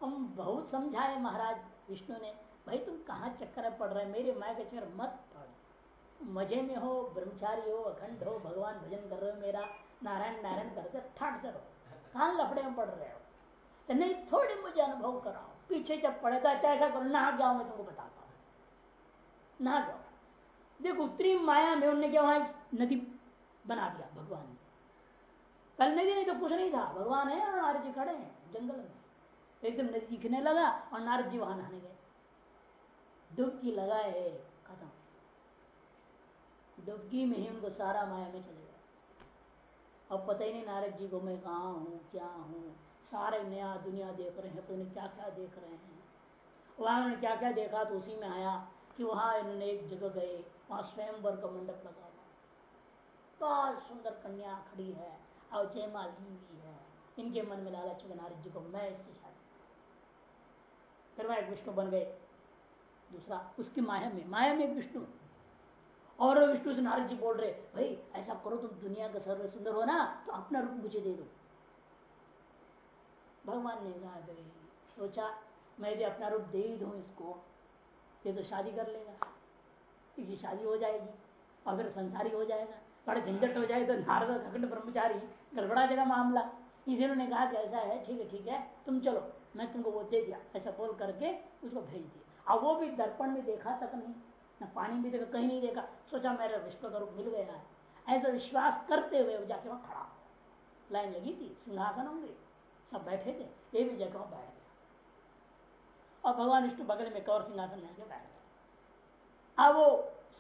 हम बहुत समझाए महाराज विष्णु ने। भाई, तुम कहाँ चक्कर पड़ रहे मेरे माया के चक्कर मत पड़। मज़े में हो, ब्रह्मचारी हो, अखंड हो, भगवान भजन कर रहे हो मेरा, नारायण नारायण करते ठाट करो कहाँ लफड़े में पड़ रहे हो? नहीं, थोड़ी मुझे अनुभव कराओ। पीछे जब पड़ेगा चाहे ऐसा करो, नहा जाओ, मैं तुमको बताता हूँ। नहा जाओ। देखो उत्तरी माया में उन्होंने क्या वहाँ नदी बना दिया, भगवान ने। कल नदी नहीं तो कुछ नहीं था। भगवान है और नारद जी खड़े हैं, जंगल में। एकदम दिखने लगा और नारद जी वहाँ नहाने गए। डुबकी लगाए, खत्म। डुबकी में ही उनको सारा माया में चले गए। अब पता ही नहीं नारद जी को मैं कहा हूँ, क्या हूँ। सारे नया दुनिया देख रहे हैं, पता नहीं क्या क्या देख रहे हैं। वहाँ उन्होंने क्या क्या देखा तो उसी में आया कि वहाँ इन्होंने एक जगह गए, वहाँ स्वयंवर का मंडप लगा हुआ। बहुत सुंदर कन्या खड़ी है और जयमाली भी है। इनके मन में लालच नारद जी को मैं इससे फिर वह विष्णु बन गए। दूसरा, उसकी माया में माया में एक विष्णु। और विष्णु से नारद जी बोल रहे, भाई, ऐसा करो तुम दुनिया का सर्व सुंदर हो ना तो अपना रूप मुझे दे दो। भगवान ने कहा सोचा, मैं भी अपना रूप दे ही दू इसको। ये तो शादी कर लेगा। इसकी शादी हो जाएगी, और फिर संसारी हो जाएगा बड़े झंझट हो जाए तो नारद अखंड ब्रह्मचारी गड़बड़ा जाएगा मामला। इसी ने कहा कि ऐसा है, ठीक है ठीक है, तुम चलो, मैं तुमको वो दे दिया, ऐसा बोल करके उसको भेज दिया। अब वो भी दर्पण में देखा तक नहीं, न पानी भी देखा, कहीं नहीं देखा, सोचा मेरा विश्व का रूप मिल गया है। ऐसा विश्वास करते हुए जाके वहाँ खड़ा लाइन लगी थी, सिंहासन होंगे, सब बैठे थे, ये भी जगह बैठ गया। और भगवान विष्णु बगल में कौर सिंहासन लेके बैठ गया अब वो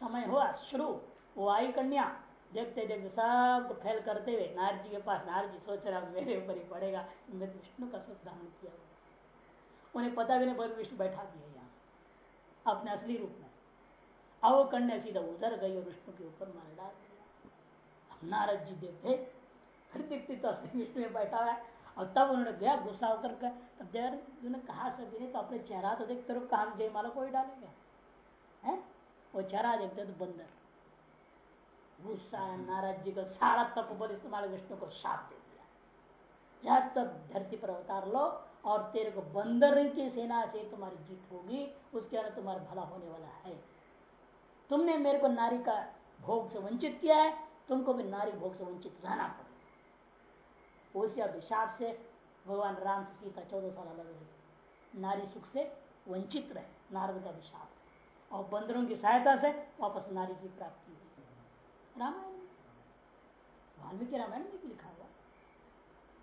समय हुआ शुरू, वो आई कन्या देखते देखते सब फैल करते हुए नारद जी के पास नारद जी सोच रहा, मेरे ऊपर ही पड़ेगा। मैं तो विष्णु का सुख धारण किया उन्हें पता भी नहीं विष्णु बैठा दिया यहाँ, अपने असली रूप में। अब वो कन्या सीधा उधर गई और विष्णु के ऊपर मार डाल दिया। नारद जी देखते, फिर देखते तो असली विष्णु में बैठा है। और तब उन्होंने गया, गुस्सा होकर तब जय कहा सभी ने तो अपने चेहरा तो देखते रहो, कहा जयमाला कोई डालेगा? है? वो चेहरा देखते तो बंदर। गुस्सा नाराज़ जी को सारा तप बल इस्तेमाल विष्णु को साप दे दिया। जब तक धरती पर अवतार लो और तेरे को बंदर की सेना से तुम्हारी जीत होगी, उसके अंदर तुम्हारा भला होने वाला है। तुमने मेरे को नारी का भोग से वंचित किया है, तुमको भी नारी भोग से वंचित रहना पड़ेगा। उसी अभिशाप से भगवान राम से सीता चौदह साल अलग रही। नारी सुख से वंचित रहे, नारद का अभिशाप। और बंदरों की सहायता से वापस नारी की प्राप्ति रामायण। वाल्मीकि रामायण में लिखा हुआ।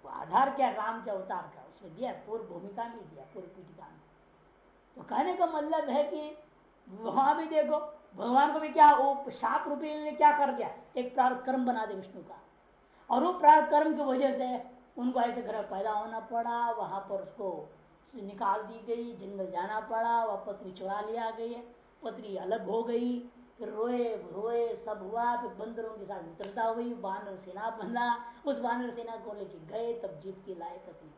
वो आधार क्या राम के अवतार का। उसमें दिया पूर्व भूमिका में दिया पूर्व पीठिका में। तो कहने का मतलब है कि वहाँ भी देखो, भगवान को भी क्या शाप रूपी ने क्या कर दिया? एक प्रार्थ कर्म बना दे विष्णु का। और वो प्रार्थ कर्म की वजह से उनको ऐसे घर पैदा होना पड़ा, वहाँ पर उसको निकाल दी गई, जंगल जाना पड़ा, वह पत्नी चुरा लिया गई, पत्नी अलग हो गई फिर रोए रोए, सब हुआ, फिर बंदरों के साथ मित्रता हुई बानर सेना बना, उस बानर सेना को लेके गए, तब जीत की लाए पत्नी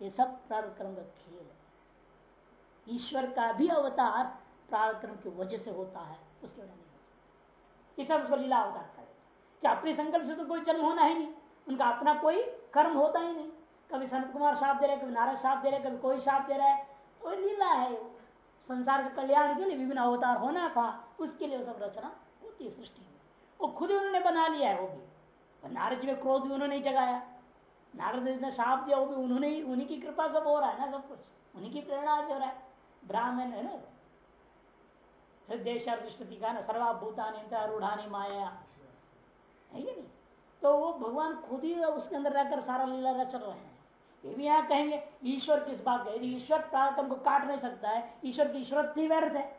ये सब प्रारक्रम का खेल है। ईश्वर का भी अवतार प्रारक्रम की वजह से होता है, उसके वजह नहीं सब उसको लीला अवतार करे कि अपने संकल्प से तो कोई जन्म होना ही नहीं, उनका अपना कोई कर्म होता ही नहीं। कभी संत कुमार साफ़ दे रहे, कभी नारायण साफ़ दे रहे, कभी कोई साफ़ दे रहा है, कोई लीला है संसार के कल्याण के लिए विभिन्न अवतार होना था, उसके लिए सब रचना होती है सृष्टि में। वो खुद उन्होंने बना लिया है, वो भी। नारद जी में क्रोध भी उन्होंने जगाया। नारद ने साफ़ दिया, वो भी उन्होंने ही, उन्हीं की कृपा सब हो रहा है ना सब कुछ। उन्हीं की प्रेरणा से हो रहा है। ब्राह्मण है ना हृदय का ना सर्वाभूतानी रूढ़ानी माया। है ये नहीं? तो वो भगवान खुद ही उसके अंदर रहकर सारा लीला रच रहे हैं। ये भी यहाँ कहेंगे, ईश्वर किस बात का? यदि ईश्वर प्रार्थम को काट नहीं सकता है, ईश्वर की ईश्वर ही व्यर्थ है।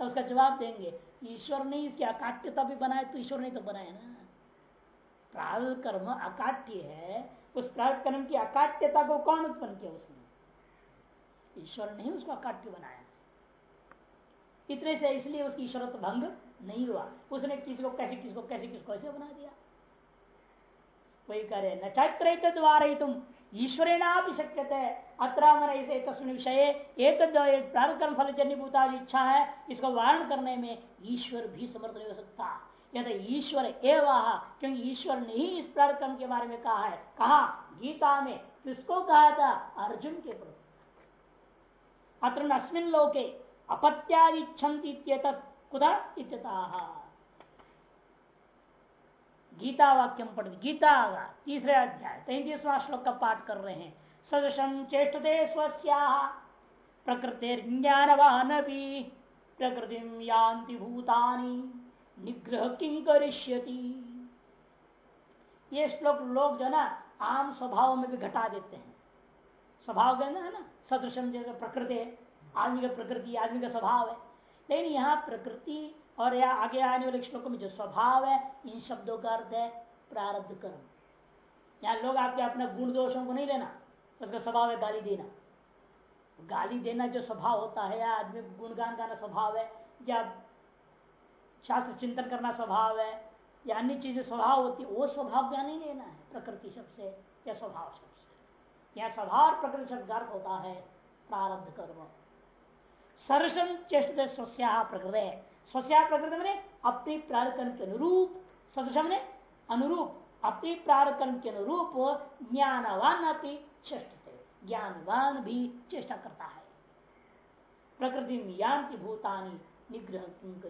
तो उसका जवाब देंगे, ईश्वर ने इसकी अकाट्यता भी बनाए तो ईश्वर ने तो बनाया ना। प्रारंभ कर्म अकाट्य है, उस प्रारंभ कर्म की अकाट्यता को कौन उत्पन्न किया उसने? ईश्वर ने ही उसको अकाट्य बनाया। इतने से इसलिए उसकी ईश्वरत्व भंग नहीं हुआ। उसने किसी को कैसे किसको कैसे, किसको ऐसे बना दिया? वही करे न चैत्र द्वारा तुम ईश्वरेणा भी शक्य अत्र विषय एक प्राणकर्म फल जन्यभूता इच्छा है, इसको वारण करने में ईश्वर भी समर्थ नहीं हो सकता। यदि ईश्वर एवं क्योंकि ईश्वर ने ही इस प्राणकर्म के बारे में कहा है। कहा, गीता में किसको कहा था? अर्जुन के प्रति। अत्र अस्मिन लोके अपत्यादिच्छन्ति कुदा गीता वाक्यम पढ़ गीता तीसरे अध्याय तैतीसवा श्लोक का पाठ कर रहे हैं। सदृशम चेष्टते स्वस्या प्रकृतिर्ज्ञानवान प्रकृति यान्ति भूतानी, निग्रह किं करिष्यति। ये श्लोक लोग जो ना, आम स्वभाव में भी घटा देते हैं। स्वभाव कहना है ना सदृशम जैसे प्रकृति है आदमी का प्रकृति आदमी का स्वभाव है। लेकिन यहाँ प्रकृति और या आगे आने वाले श्लोकों में जो स्वभाव है, इन शब्दों का अर्थ है प्रारब्ध कर्म। यहाँ लोग आपके अपने गुण दोषों को नहीं लेना, उसका स्वभाव है गाली देना। गाली देना जो स्वभाव होता है, या आदमी गुणगान गाना स्वभाव है, या शास्त्र चिंतन करना स्वभाव है, या अन्य चीज़ें स्वभाव होती है, वो स्वभाव क्या नहीं लेना है, प्रकृति शब्द से या स्वभाव शब्द से या स्वभाव प्रकृति शब्द अर्थ होता है, प्रारब्ध कर्म। सरसम चेष्ट स्वस्या प्रकृत। स्वस्या प्रकृति में अपनी प्रारकर्म के अनुरूप सदृश ने अनुरूप अपनी प्रारकर्म के अनुरूप ज्ञानवान अपनी चेष्ट ज्ञानवान भी चेष्टा करता है। प्रकृति यांति भूतानी निग्रह किम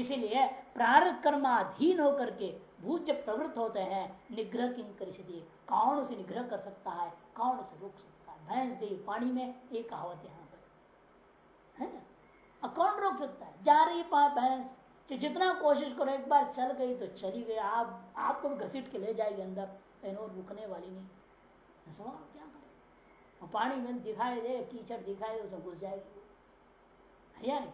इसीलिए प्रारंभ कर्माधीन होकर के भूत जब प्रवृत्त होते हैं, निग्रह किम करिष्यति। कौन उसे निग्रह कर सकता है? कौन उसे रोक सकता है? भैंस गई पानी में एक कहावत यहाँ पर। है ना? अब कौन रोक सकता है? जा रही भैंस तो जितना कोशिश करो, एक बार चल गई तो चली गई। आप, आपको भी घसीट के ले जाएगी अंदर। लेकिन वो रुकने वाली नहीं। सवाल क्या करे? और पानी में दिखाई दे, कीचड़ दिखाई दे उसमें घुस जाएगी। है या नहीं?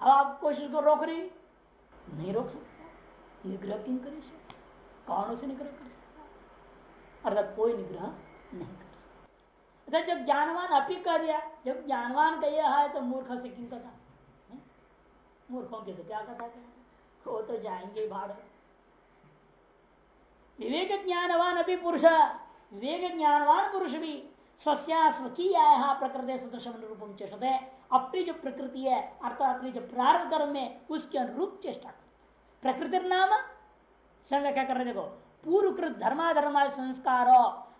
अब आप कोशिश को रोक रही? नहीं रोक सकता। निग्रह किन करे? कौन उसे निग्रह कर सकता? अर्थात कोई निग्रह नहीं कर। सकता जब ज्ञानवान अपी कर दिया जब ज्ञानवान का यह है तो मूर्ख से किन कथा। मूर्खों की तो क्या कथा क्या वो तो जाएँगे भाड़। विवेक ज्ञानवान अभी पुरुष विवेक ज्ञानवान पुरुष भी स्वस्या स्वकीय प्रकृति सदृश रूपम चेष्ट अपनी जो प्रकृति है, अर्थात अपनी जो प्रारंभ कर्म है, उसके अनुरूप चेष्टा प्रकृति नाम समय क्या कर रहे देखो। पूर्वकृत धर्माधर्मा संस्कार।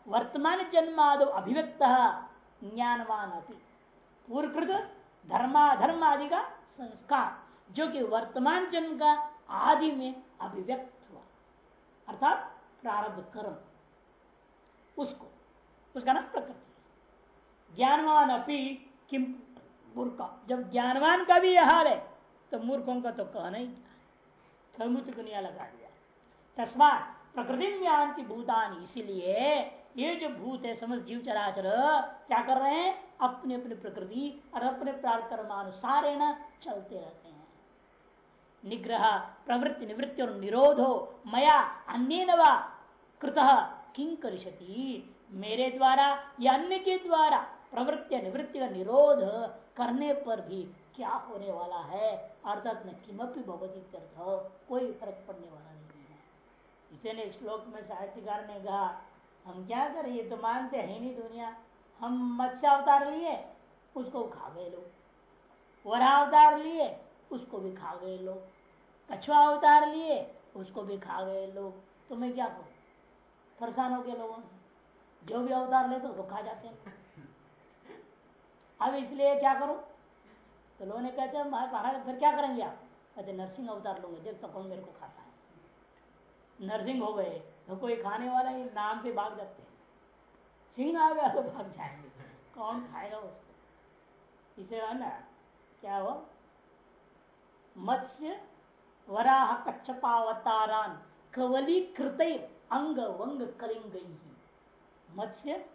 वर्तमान जन्माद अभिव्यक्त ज्ञानवान अपनी पूर्वकृत धर्माधर्म आदि का संस्कार, जो कि वर्तमान जन्म का आदि में अभिव्यक्त हुआ। अर्थात प्रारब्ध कर्म। उसको, उसका नाम प्रकृति। ज्ञानवान अपनी किम मूर्ख। जब ज्ञानवान का भी यह हाल है तो मूर्खों का तो कहना ही समुद्र को लगा दिया। तस्मात प्रकृति की भूतान, इसीलिए ये जो भूत है समझ जीव चराचर, क्या कर रहे हैं? अपने अपने प्रकृति और अपने प्रार्थ कर्मानुसार चलते रहते हैं। निग्रह, प्रवृत्ति निवृत्ति और निरोधो, मया अन्य कृत किंग करिशति मेरे द्वारा या अन्य के द्वारा प्रवृत्ति, निवृत्ति का निरोध करने पर भी क्या होने वाला है? अर्थात न किमपी भगवती कोई फ़र्क पड़ने वाला नहीं है। इसीलिए श्लोक में साहित्यकार ने कहा हम क्या करें? ये तो मानते हैं नहीं दुनिया। हम मत्स्य अवतार लिए, उसको खा गए लोग। वरा अवतार लिए, उसको भी खा गए लोग। कछुआ अवतार लिए, उसको भी खा गए लोग। तो मैं क्या करूँ? परेशान हो गए लोगों से। जो भी अवतार लेते उसको खा जाते हैं। अब इसलिए क्या करूँ? तो लोगों ने कहते हैं महाराज फिर क्या करेंगे आप? कहते, नरसिंह अवतार लोगे। देखता कौन मेरे को खाता है। नरसिंह हो गए। तो कोई खाने वाला ही नाम से भाग जाते हैं। सिंह आ गया तो भाग जाएँगे। कौन खाएगा उसको? इसे ना, क्या हो मत्स्य वराह कच्छपावतारान कवली कृत अंग वंग करेंग मत्स्य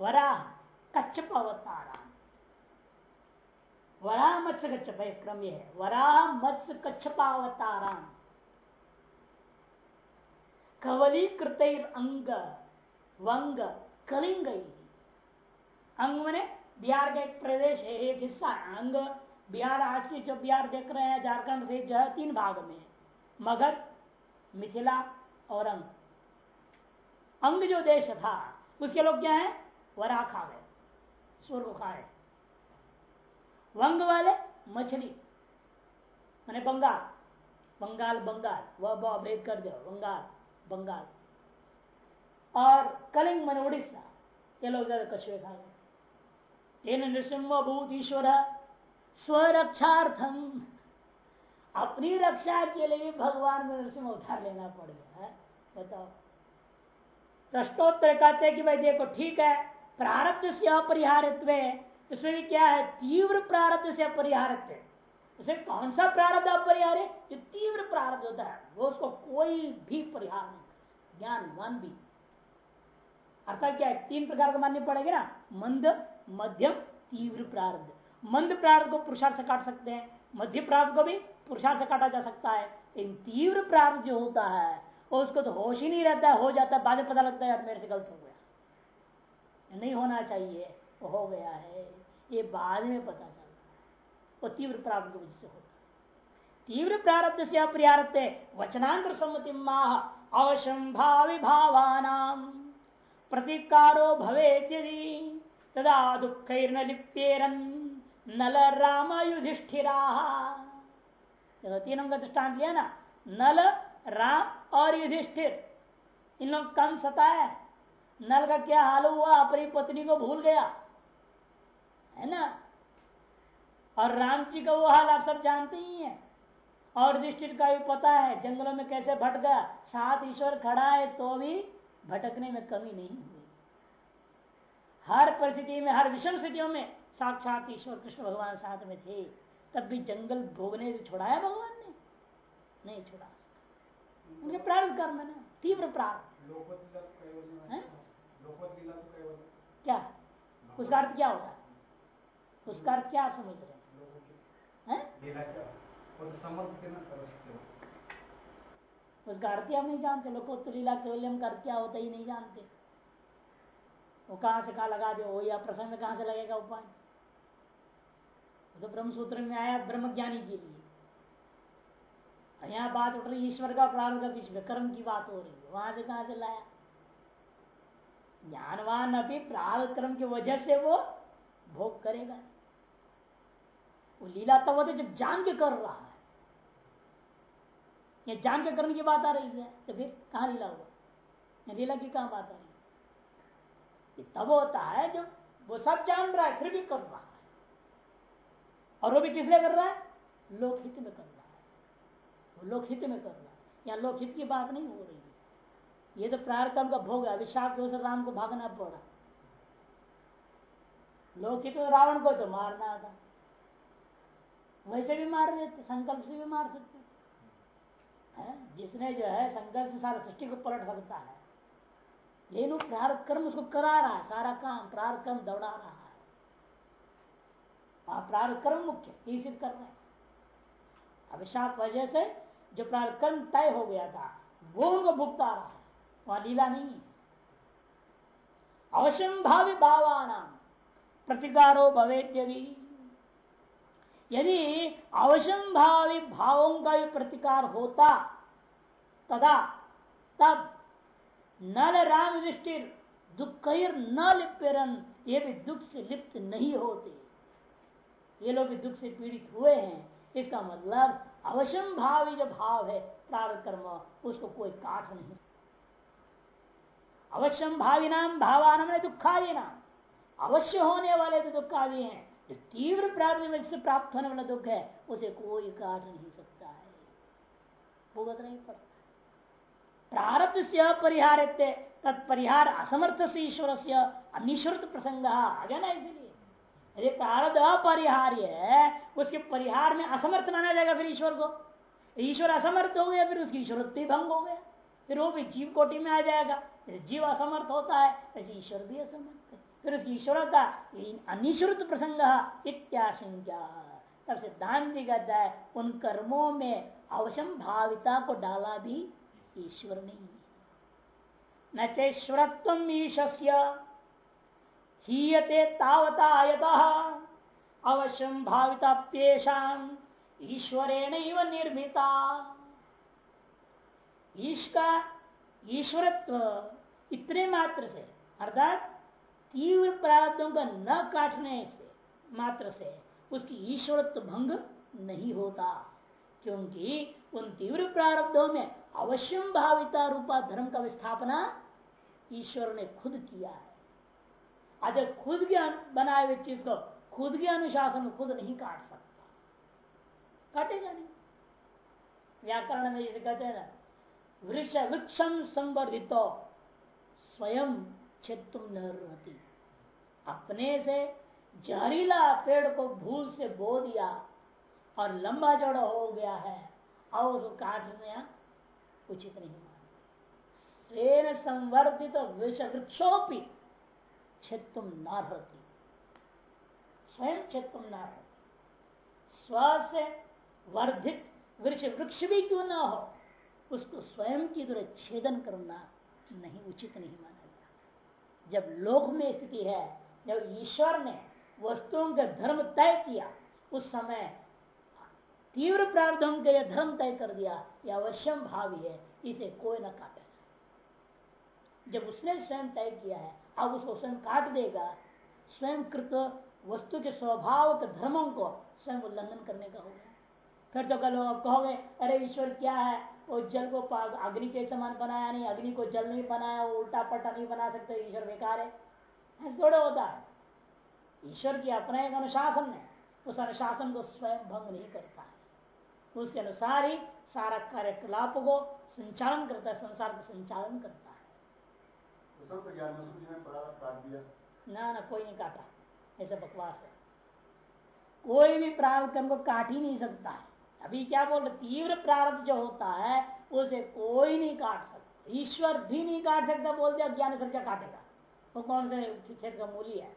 वराह कच्छपावतारान। वराह मत्स्य कच्छप क्रम है। वराह मत्स्य कच्छपावतारान। कवली कृत अंग वंग कलिंग अंग मैंने बिहार का एक प्रदेश है एक हिस्सा अंग बिहार आज की जो बिहार देख रहे हैं झारखंड से जो है तीन भाग में मगध मिथिला और अंग अंग जो देश था उसके लोग क्या है वरा खा गए स्वर्ग खाए वंग वाले मछली मैंने बंगाल बंगाल बंगाल वह भेद कर दो बंगाल बंगाल। और कलिंग मन उड़ीसा, ये लोग ज़्यादा कछुए खा गए। नृसिंह भूत ईश्वर स्वरक्षार्थम अपनी रक्षा के लिए भगवान को नृसिंह उधार लेना पड़ गया है। बताओ। प्रश्नोत्तर कहते हैं कि भाई देखो, ठीक है, प्रारब्ध से अपरिहारित्व इसमें भी क्या है? तीव्र प्रारब्ध से अपरिहारित्व उसे कौन सा प्रारब्ध अपरिहार्य? जो तीव्र प्रारब्ध होता है। वो उसको कोई भी परिहार नहीं। ज्ञान, मन भी। अर्थात क्या है? तीन प्रकार का मानने पड़ेगा ना? मंद, मध्यम, तीव्र प्रारब्ध। मंद प्रार्थ को पुरुषार्थ से काट सकते हैं, मध्य प्रार्थ को भी पुरुषार्थ से काटा जा सकता है। इन तीव्र प्रार्थ जो होता है, उसको तो होश ही नहीं रहता है जाता है, बाद में पता लगता है, यार, मेरे से गलत हो गया। नहीं होना चाहिए वो हो गया है, ये बाद में पता चलता है। वो तीव्र प्रारब्ध की वजह से होता है। तीव्र प्रारब्ध से अप्रियारत वचनांतर सम्मति माह। अवशंभावी भावानाम। प्रतिकारो भवे तदा दुख न लिप्येरन नल राम युधिष्ठिरा तीनों का दृष्टांत लिया ना? नल राम और युधिष्ठिर इन लोग कम सताए नल का क्या हाल हुआ? अपनी पत्नी को भूल गया। है ना? और राम जी का वो हाल आप सब जानते ही हैं। और युधिष्ठिर का भी पता है जंगलों में कैसे भटक गया साथ ईश्वर खड़ा है तो भी भटकने में कमी नहीं हुई हर परिस्थिति में हर विषम स्थितियों में साक्षात ईश्वर कृष्ण भगवान साथ में थे तब भी जंगल भोगने से छुड़ाया भगवान ने? नहीं छुड़ा सकता। उनके प्रार्थ कर्म है ना तीव्र प्रार्थ क्या? उसका अर्थ क्या होता है उसका अर्थ क्या आप समझ रहे हैं? उसका अर्थ ही। हम नहीं जानते, लोग तो लीला केवल्यम का अर्थ क्या होता ही नहीं जानते। वो कहाँ से कहा लगा दे, वो या प्रसंग कहाँ से लगेगा उपाय तो ब्रह्म सूत्र में आया ब्रह्म ज्ञानी के लिए। यहाँ बात उठ रही, ईश्वर का प्रारंभ का बीच में, कर्म की बात हो रही है, वहाँ से कहाँ से लाया? ज्ञानवान अभी प्रारंभ कर्म की वजह से वो भोग करेगा। वो लीला तब होते जब जान के कर रहा है ये जान के कर्म की बात आ रही है तो फिर कहा लीला हुआ लीला की कहा बात आ रही ये तब होता है जब वो सब जान रहा है, फिर भी कर रहा है। और वो भी किस लिए कर रहा है? लोकहित में कर रहा है। वो लोकहित में कर रहा है। यहाँ लोकहित की बात नहीं हो रही है। ये तो प्रारकम का भोग है। अभिशाप के राम को भागना पड़ा। लोकहित में रावण को तो मारना था। वैसे भी मार देते, संकल्प से भी मार सकते। है? जिसने जो है संकल्प से सारा सृष्टि को पलट सकता है। लेकिन प्रार्थ कर्म उसको करा रहा है, सारा काम प्रार्थ कर्म दौड़ा रहा है। प्रार्थ कर्म मुख्य सिद्ध कर रहे हैं। अभिशाप वजह से जो प्रार्थ कर्म तय हो गया था, वो उनको भुगता रहा है। वहाँ लीला नहीं है। अवश्यम भावी भावान, प्रतिकारो भवे यदि अवश्यम भावी भावों का भी प्रतिकार होता, तदा तब नल राम दृष्टि दुख न लिप्यरन, ये भी दुख से लिप्त नहीं होते। ये लोग भी दुख से पीड़ित हुए हैं। इसका मतलब अवश्यम भावी जो भाव है प्रारंभ कर्म उसको कोई काट नहीं अवश्यम भावी नाम भावान दुखादी नाम अवश्य होने वाले तो दुखादी हैं जो तीव्र प्राप्ति में जिससे प्राप्त होने वाला दुख है, उसे कोई काट नहीं सकता है। भुगत नहीं पड़ता। प्रारब्ध से अपरिहार तत्परिहार असमर्थ से ईश्वर से अनिश्रुत प्रसंग आ गया ना इसलिए। यदि प्रारब्ध अपरिहार्य है, उसके परिहार में असमर्थ माना जाएगा फिर ईश्वर को। ईश्वर असमर्थ हो गया, फिर उसकी ईश्वर भंग हो गया। फिर वो भी जीव कोटि में आ जाएगा। जीव असमर्थ होता है ऐसे ईश्वर भी असमर्थ। फिर उसकी ईश्वरता अनिश्रुत प्रसंग इत्याशंका। तब सिद्धांत कहता है, उन कर्मों में अवश्यम भाविता को डाला भी ईश्वर नहीं न चेश्वरत्व ईशस्य, हीयते तावता अवश्यम भाविता पेशाम ईश्वरेण निर्मिता। ईश का ईश्वरत्व इतने मात्र से, अर्थात तीव्र प्रारब्धों का न काटने से, मात्र से उसकी ईश्वरत्व भंग नहीं होता, क्योंकि उन तीव्र प्रारब्धों में अवश्यम भाविता रूपा धर्म का विस्थापना ईश्वर ने खुद किया है। अगर खुद के बनाए हुए चीज़ को खुद के अनुशासन खुद नहीं काट सकता, काटेगा नहीं। व्याकरण में जैसे कहते हैं ना, वृक्ष वृक्षम संवर्धित, स्वयं तुम न रहती। अपने से जहरीला पेड़ को भूल से बो दिया और लंबा चौड़ा हो गया है, और उसको काटने उचित नहीं मानते। संवर्धित तो विष वृक्षोपी तुम न रहती। स्वयं तुम न रहती। स्व से वर्धित वृक्ष वृक्ष भी क्यों ना हो, उसको स्वयं की तरह छेदन करना नहीं, उचित नहीं माना जब लोक में स्थिति है, जब ईश्वर ने वस्तुओं का धर्म तय किया, उस समय तीव्र प्रार्थों के लिए धर्म तय कर दिया, यह अवश्यम भावी है, इसे कोई न काटे। जब उसने स्वयं तय किया है, अब उसको स्वयं काट देगा स्वयं कृत वस्तु के स्वभाव के धर्मों को स्वयं उल्लंघन करने का होगा। फिर तो कल आप कहोगे, अरे ईश्वर, क्या है? वो जल को अग्नि के समान बनाया नहीं अग्नि को जल नहीं बनाया वो उल्टा पट्टा नहीं बना सकते ईश्वर बेकार है। ऐसे थोड़ा होता है। ईश्वर की अपना एक अनुशासन है उस अनुशासन को स्वयं भंग नहीं करता है। उसके अनुसार ही सारा कार्यकलाप को संचालन करता है संसार का संचालन करता है। ना ना कोई नहीं काटा ऐसा बकवास है। कोई भी प्राण कर्म को काट ही नहीं सकता है। अभी क्या बोल रहे तीव्र प्रारब्ध जो होता है उसे कोई नहीं काट सकता। ईश्वर भी नहीं काट सकता बोल दिया ज्ञान क्या काटेगा। वो कौन से खेत का मूली है,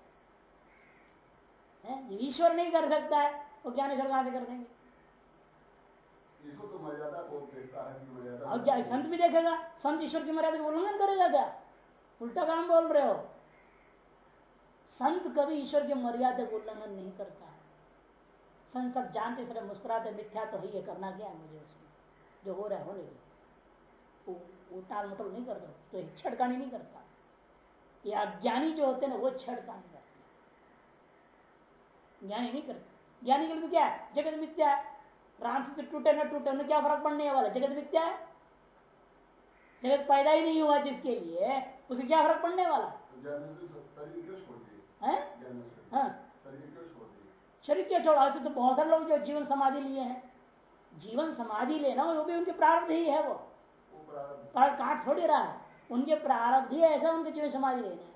है? ईश्वर नहीं कर सकता है वो ज्ञानेश्वर कहाँ से कर देंगे? तो मर्यादा को है और क्या संत भी देखेगा? संत ईश्वर की मर्यादा को उल्लंघन करेगा क्या? उल्टा काम बोल रहे हो। संत कभी ईश्वर की मर्यादा को उल्लंघन नहीं करता। सब जानते सर मुस्कुराते मिथ्या तो है ये करना क्या है मुझे उसमें? जो हो रहा है होने वो, वो टाल मटोल नहीं करता तो छड़कानी नहीं करता। ये अज्ञानी जो होते हैं ना वो छड़कानी करते ज्ञानी नहीं करते। ज्ञानी के लिए क्या है? जगत मिथ्या है। राम से टूटे न टूटे उन्हें क्या फ़र्क पड़ने वाला जगत मिथ्या है। जगत पैदा ही नहीं हुआ जिसके लिए उसे क्या फ़र्क पड़ने वाला हाँ। शरीर क्या छोड़ा ऐसे तो बहुत सारे लोग जो जीवन समाधि लिए हैं। जीवन समाधि लेना वो भी उनके प्रारब्ध ही है वो। पर काट थोड़ी रहा है। उनके प्रारब्ध ही ऐसा उनके जीवन समाधि लेने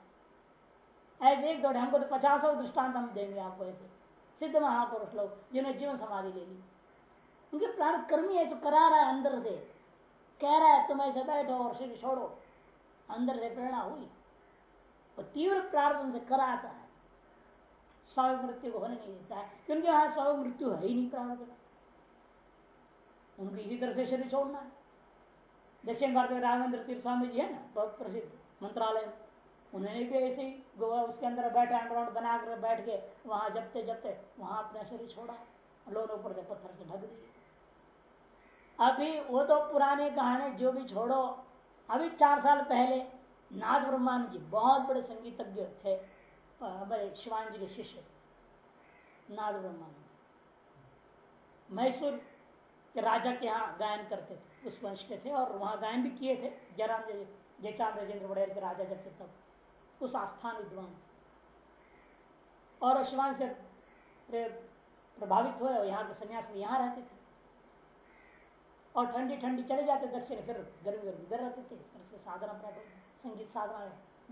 ऐसे एक दौड़े हमको तो पचासों दृष्टांत हम देंगे आपको ऐसे। सिद्ध महापुरुष लोग जिन्होंने जीवन समाधि ले ली उनके प्राण कर्मी है जो करा रहा है अंदर से। कह रहा है तुम ऐसे बैठो और शरीर छोड़ो। अंदर से प्रेरणा हुई। वो तीव्र प्रार्थ उनसे कराता है। स्वाभाविक मृत्यु को होने नहीं देता है। क्योंकि वहाँ स्वाभाविक मृत्यु है ही नहीं प्रारंभ का उनको इसी तरह से शरीर छोड़ना है। दक्षिण भारत में राघवेंद्र तीर्थ स्वामी जी है ना, बहुत प्रसिद्ध मंत्रालय उन्होंने भी ऐसे ही गोवा उसके अंदर बैठे, अंडरग्राउंड बना कर बैठ के वहाँ जबते जबते वहाँ अपना शरीर छोड़ा। लोग ऊपर से पत्थर से ढक दिए। अभी वो तो पुराने कहानी, जो भी छोड़ो, अभी चार साल पहले नाथ ब्रह्मान जी बहुत बड़े संगीतज्ञ थे। शिवान जी के शिष्य नाथ ब्रह्मान मैसूर के राजा के यहाँ गायन करते थे, उस वंश के थे और वहाँ गायन भी किए थे। जयराम जयचांद राजेंद्र वड़ेर के राजा जब थे तब, उस आस्थान विद्वान और शिवान से प्रभावित हुए और यहाँ के संन्यास में यहाँ रहते थे। और ठंडी ठंडी चले जाते दक्षिण फिर गर्मी गर्मी इधर रहते थे। इस तरह से साधना संगीत साधना,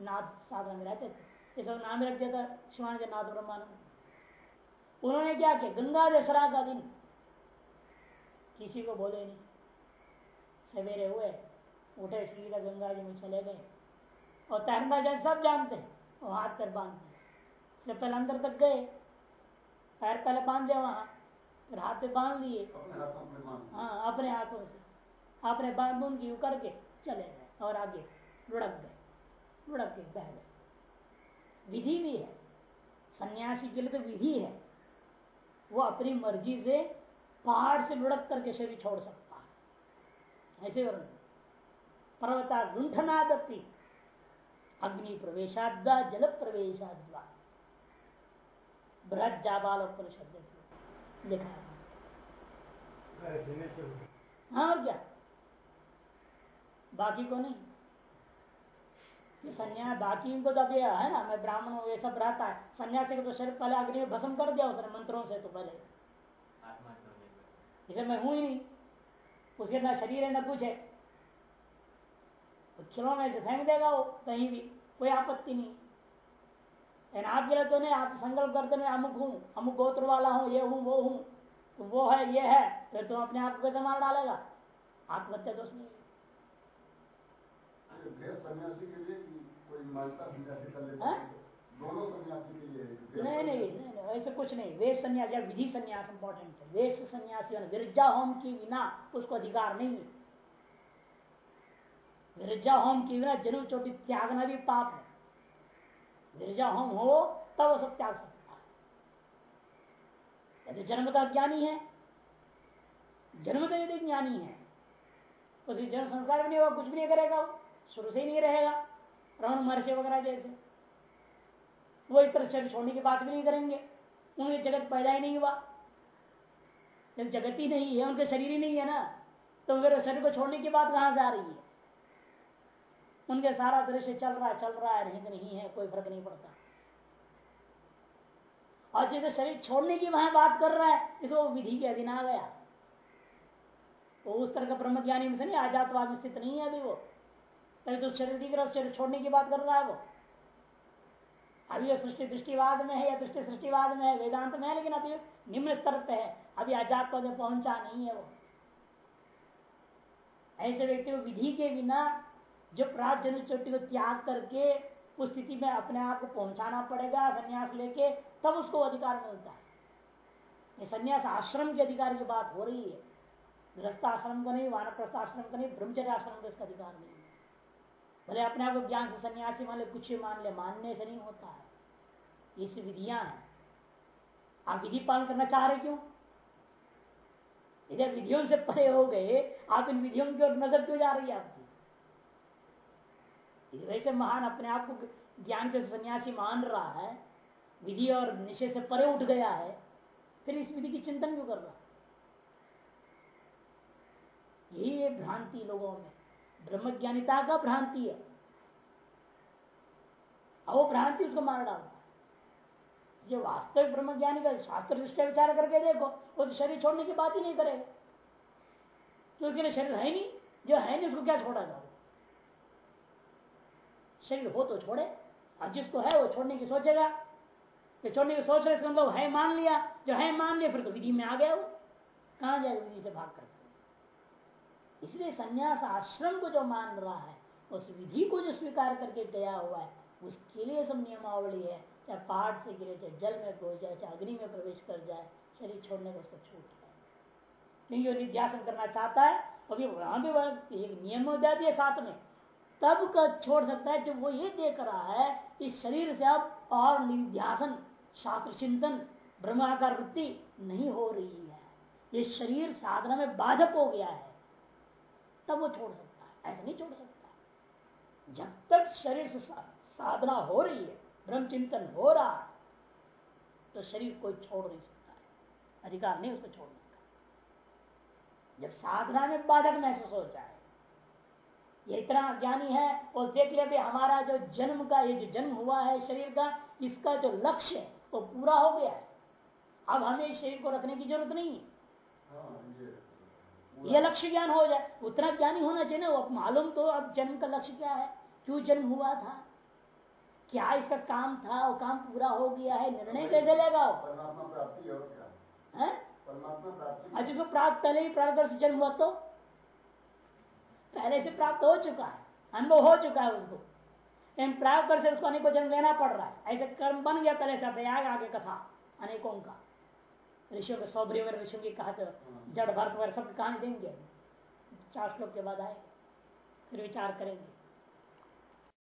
नाद साधना में रहते थे। इस नाम रख दिया था शिवान के नाद ब्रह्मानंद उन्होंने क्या किया? गंगा दशरा का दिन। किसी को बोले नहीं। सवेरे हुए उठे सीधा गंगा जी में चले गए। और तैरना जन सब जानते हैं हाथ पर बांधते। इससे पहले अंदर तक गए पैर पहले बाँध दिया वहाँ फिर हाथ पे बाँध लिए। हाँ अपने हाथों से। अपने बाँध बूंद की करके चले गए और आगे लुढ़क गए लुढ़क के बह गए। विधि भी है। सन्यासी के लिए तो विधि है। वो अपनी मर्ज़ी से पहाड़ से लुढ़क करके शरीर छोड़ सकता है। ऐसे वर्णन पर्वता लुंठनादपि अग्नि प्रवेशाद्वा जल प्रवेशाद्वा। बृहद जाबाल उपनिषद लिखा हाँ। और क्या बाकी को नहीं। संन्यास बाकी इनको तो अभी है ना मैं ब्राह्मण हूँ ये सब रहता है। सन्यासी को तो शरीर पहले अग्नि में भस्म कर दिया उसने मंत्रों से तो पहले। इसे मैं हूँ ही नहीं। उसके ना शरीर है ना कुछ है। खिलौने से फेंक देगा वो कहीं भी। कोई आपत्ति नहीं। लेकिन आप गलत तो नहीं आप संकल्प करते मैं अमुक हूँ अमुक गोत्र वाला हूँ ये हूँ वो हूँ। तो वो है ये है फिर तुम अपने आप को कैसे मार डालेगा? आत्महत्या दोष नहीं दोनों सन्यासी के लिए नहीं नहीं नहीं ऐसे कुछ नहीं। वेश सन्यास या विधि सन्यास इंपॉर्टेंट है। वेश सन्यासी विरजा होम की बिना उसको अधिकार नहीं है। विरजा होम की बिना जन्म चोटी त्यागना भी पाप है। गिरजा होम हो तब वो सब त्याग सकता है। यदि जन्मता ज्ञानी है जन्म का यदि ज्ञानी है उसकी जन्म संस्कार भी नहीं होगा कुछ भी नहीं करेगा वो शुरू से ही नहीं रहेगा। रमन महर्षि वगैरह जैसे। वो इस तरह शरीर छोड़ने की बात भी नहीं करेंगे। उनके जगत पैदा ही नहीं हुआ। जब जगत ही नहीं है, उनके शरीर ही नहीं है ना तो फिर शरीर को छोड़ने की बात कहाँ से आ रही है? उनके सारा दृश्य चल रहा है, चल रहा है, नहीं तो नहीं है, कोई फ़र्क नहीं पड़ता। और जैसे शरीर छोड़ने की वहाँ बात कर रहा है इसे विधि के अधीन आ गया। वो उस तरह का ब्रह्म ज्ञानी से नहीं आजातवाद में स्थित नहीं है अभी वो। पहले तो शरीर दिख रहा शरीर छोड़ने की बात कर रहा है वो। अभी सृष्टि दृष्टिवाद में है या दृष्टि सृष्टिवाद में है, वेदांत में है, लेकिन अभी निम्न स्तर पे है। अभी आजातवाद में पहुँचा नहीं है वो। ऐसे व्यक्ति को विधि के बिना जो जन्म चोटी को त्याग करके उस स्थिति में अपने आप को पहुंचाना पड़ेगा, संन्यास लेके, तब उसको अधिकार मिलता है। ये संन्यास आश्रम के अधिकार की बात हो रही है। गृहस्थ आश्रम को नहीं वानप्रस्थ आश्रम को नहीं ब्रह्मचर्य आश्रम को इसका अधिकार नहीं भले अपने आप को ज्ञान से सन्यासी मान ले, कुछ मान ले, मानने से नहीं होता है। इस विधियाँ हैं। आप विधि पालन करना चाह रहे क्यों? इधर विधियों से परे हो गए, आप इन विधियों की ओर नज़र क्यों जा रही है आपकी? वैसे महान अपने आप को ज्ञान के सन्यासी मान रहा है, विधि और निश्चय से परे उठ गया है, फिर इस विधि की चिंतन क्यों कर रहा यही है भ्रांति लोगों में। ब्रह्मज्ञानिता का भ्रांति है। वो भ्रांति उसको मार डालता है। जो वास्तविक ब्रह्मज्ञानी का शास्त्र दृष्टि विचार करके देखो, वो तो शरीर छोड़ने की बात ही नहीं करेगा। तो उसके लिए शरीर है नहीं, जो है नहीं उसको क्या छोड़ा जाओ शरीर हो तो छोड़े, और जिसको है वो छोड़ने की सोचेगा। कि छोड़ने की सोच रहे मतलब है मान लिया, जो है मान लिया, फिर तो विधि में आ गया वो। कहा जाएगा विधि से भाग कर इसलिए संन्यास आश्रम को जो मान रहा है, उस विधि को जो स्वीकार करके गया हुआ है, उसके लिए सब नियमावली है। चाहे पहाड़ से गिरे, चाहे जल में घुस जाए, चाहे अग्नि में प्रवेश कर जाए, शरीर छोड़ने का उसको छूट है। क्योंकि वो निध्यासन करना चाहता है अभी वहाँ भी एक नियम है साथ में। तब का छोड़ सकता है, जब वो ये देख रहा है इस शरीर से अब और निध्यासन, शास्त्र चिंतन, ब्रह्माकार वृत्ति नहीं हो रही है। ये शरीर साधना में बाधक हो गया है। तब वो छोड़ सकता है। ऐसा नहीं छोड़ सकता। जब तक शरीर से साधना हो रही है ब्रह्म चिंतन हो रहा है तो शरीर कोई छोड़ नहीं सकता है। अधिकार नहीं उसको छोड़ने का। जब साधना में बाधक महसूस हो जाए, ये इतना ज्ञानी है, और देख ले भी हमारा जो जन्म का, ये जो जन्म हुआ है शरीर का, इसका जो लक्ष्य है, वो पूरा हो गया है। अब हमें शरीर को रखने की ज़रूरत नहीं है। हाँ, ये लक्ष्य ज्ञान हो जाए उतना ज्ञानी होना चाहिए ना वो मालूम तो अब जन्म का लक्ष्य क्या है क्यों जन्म हुआ था? क्या इसका काम था वो काम पूरा हो गया है निर्णय कैसे लेगा वो? अच्छा प्राप्त पहले ही प्राप्त से जन्म हुआ तो? पहले से प्राप्त हो चुका है अनुभव हो चुका है उसको। लेकिन प्राप्त कर से उसको अनेकों जन्म लेना पड़ रहा है ऐसे कर्म बन गया पहले से आगे कथा अनेकों का। ऋषियों के सौभ्य ऋषियों की कहा जड़ भरत सब कहानी देंगे। चार श्लोक के बाद आएगा। फिर विचार करेंगे।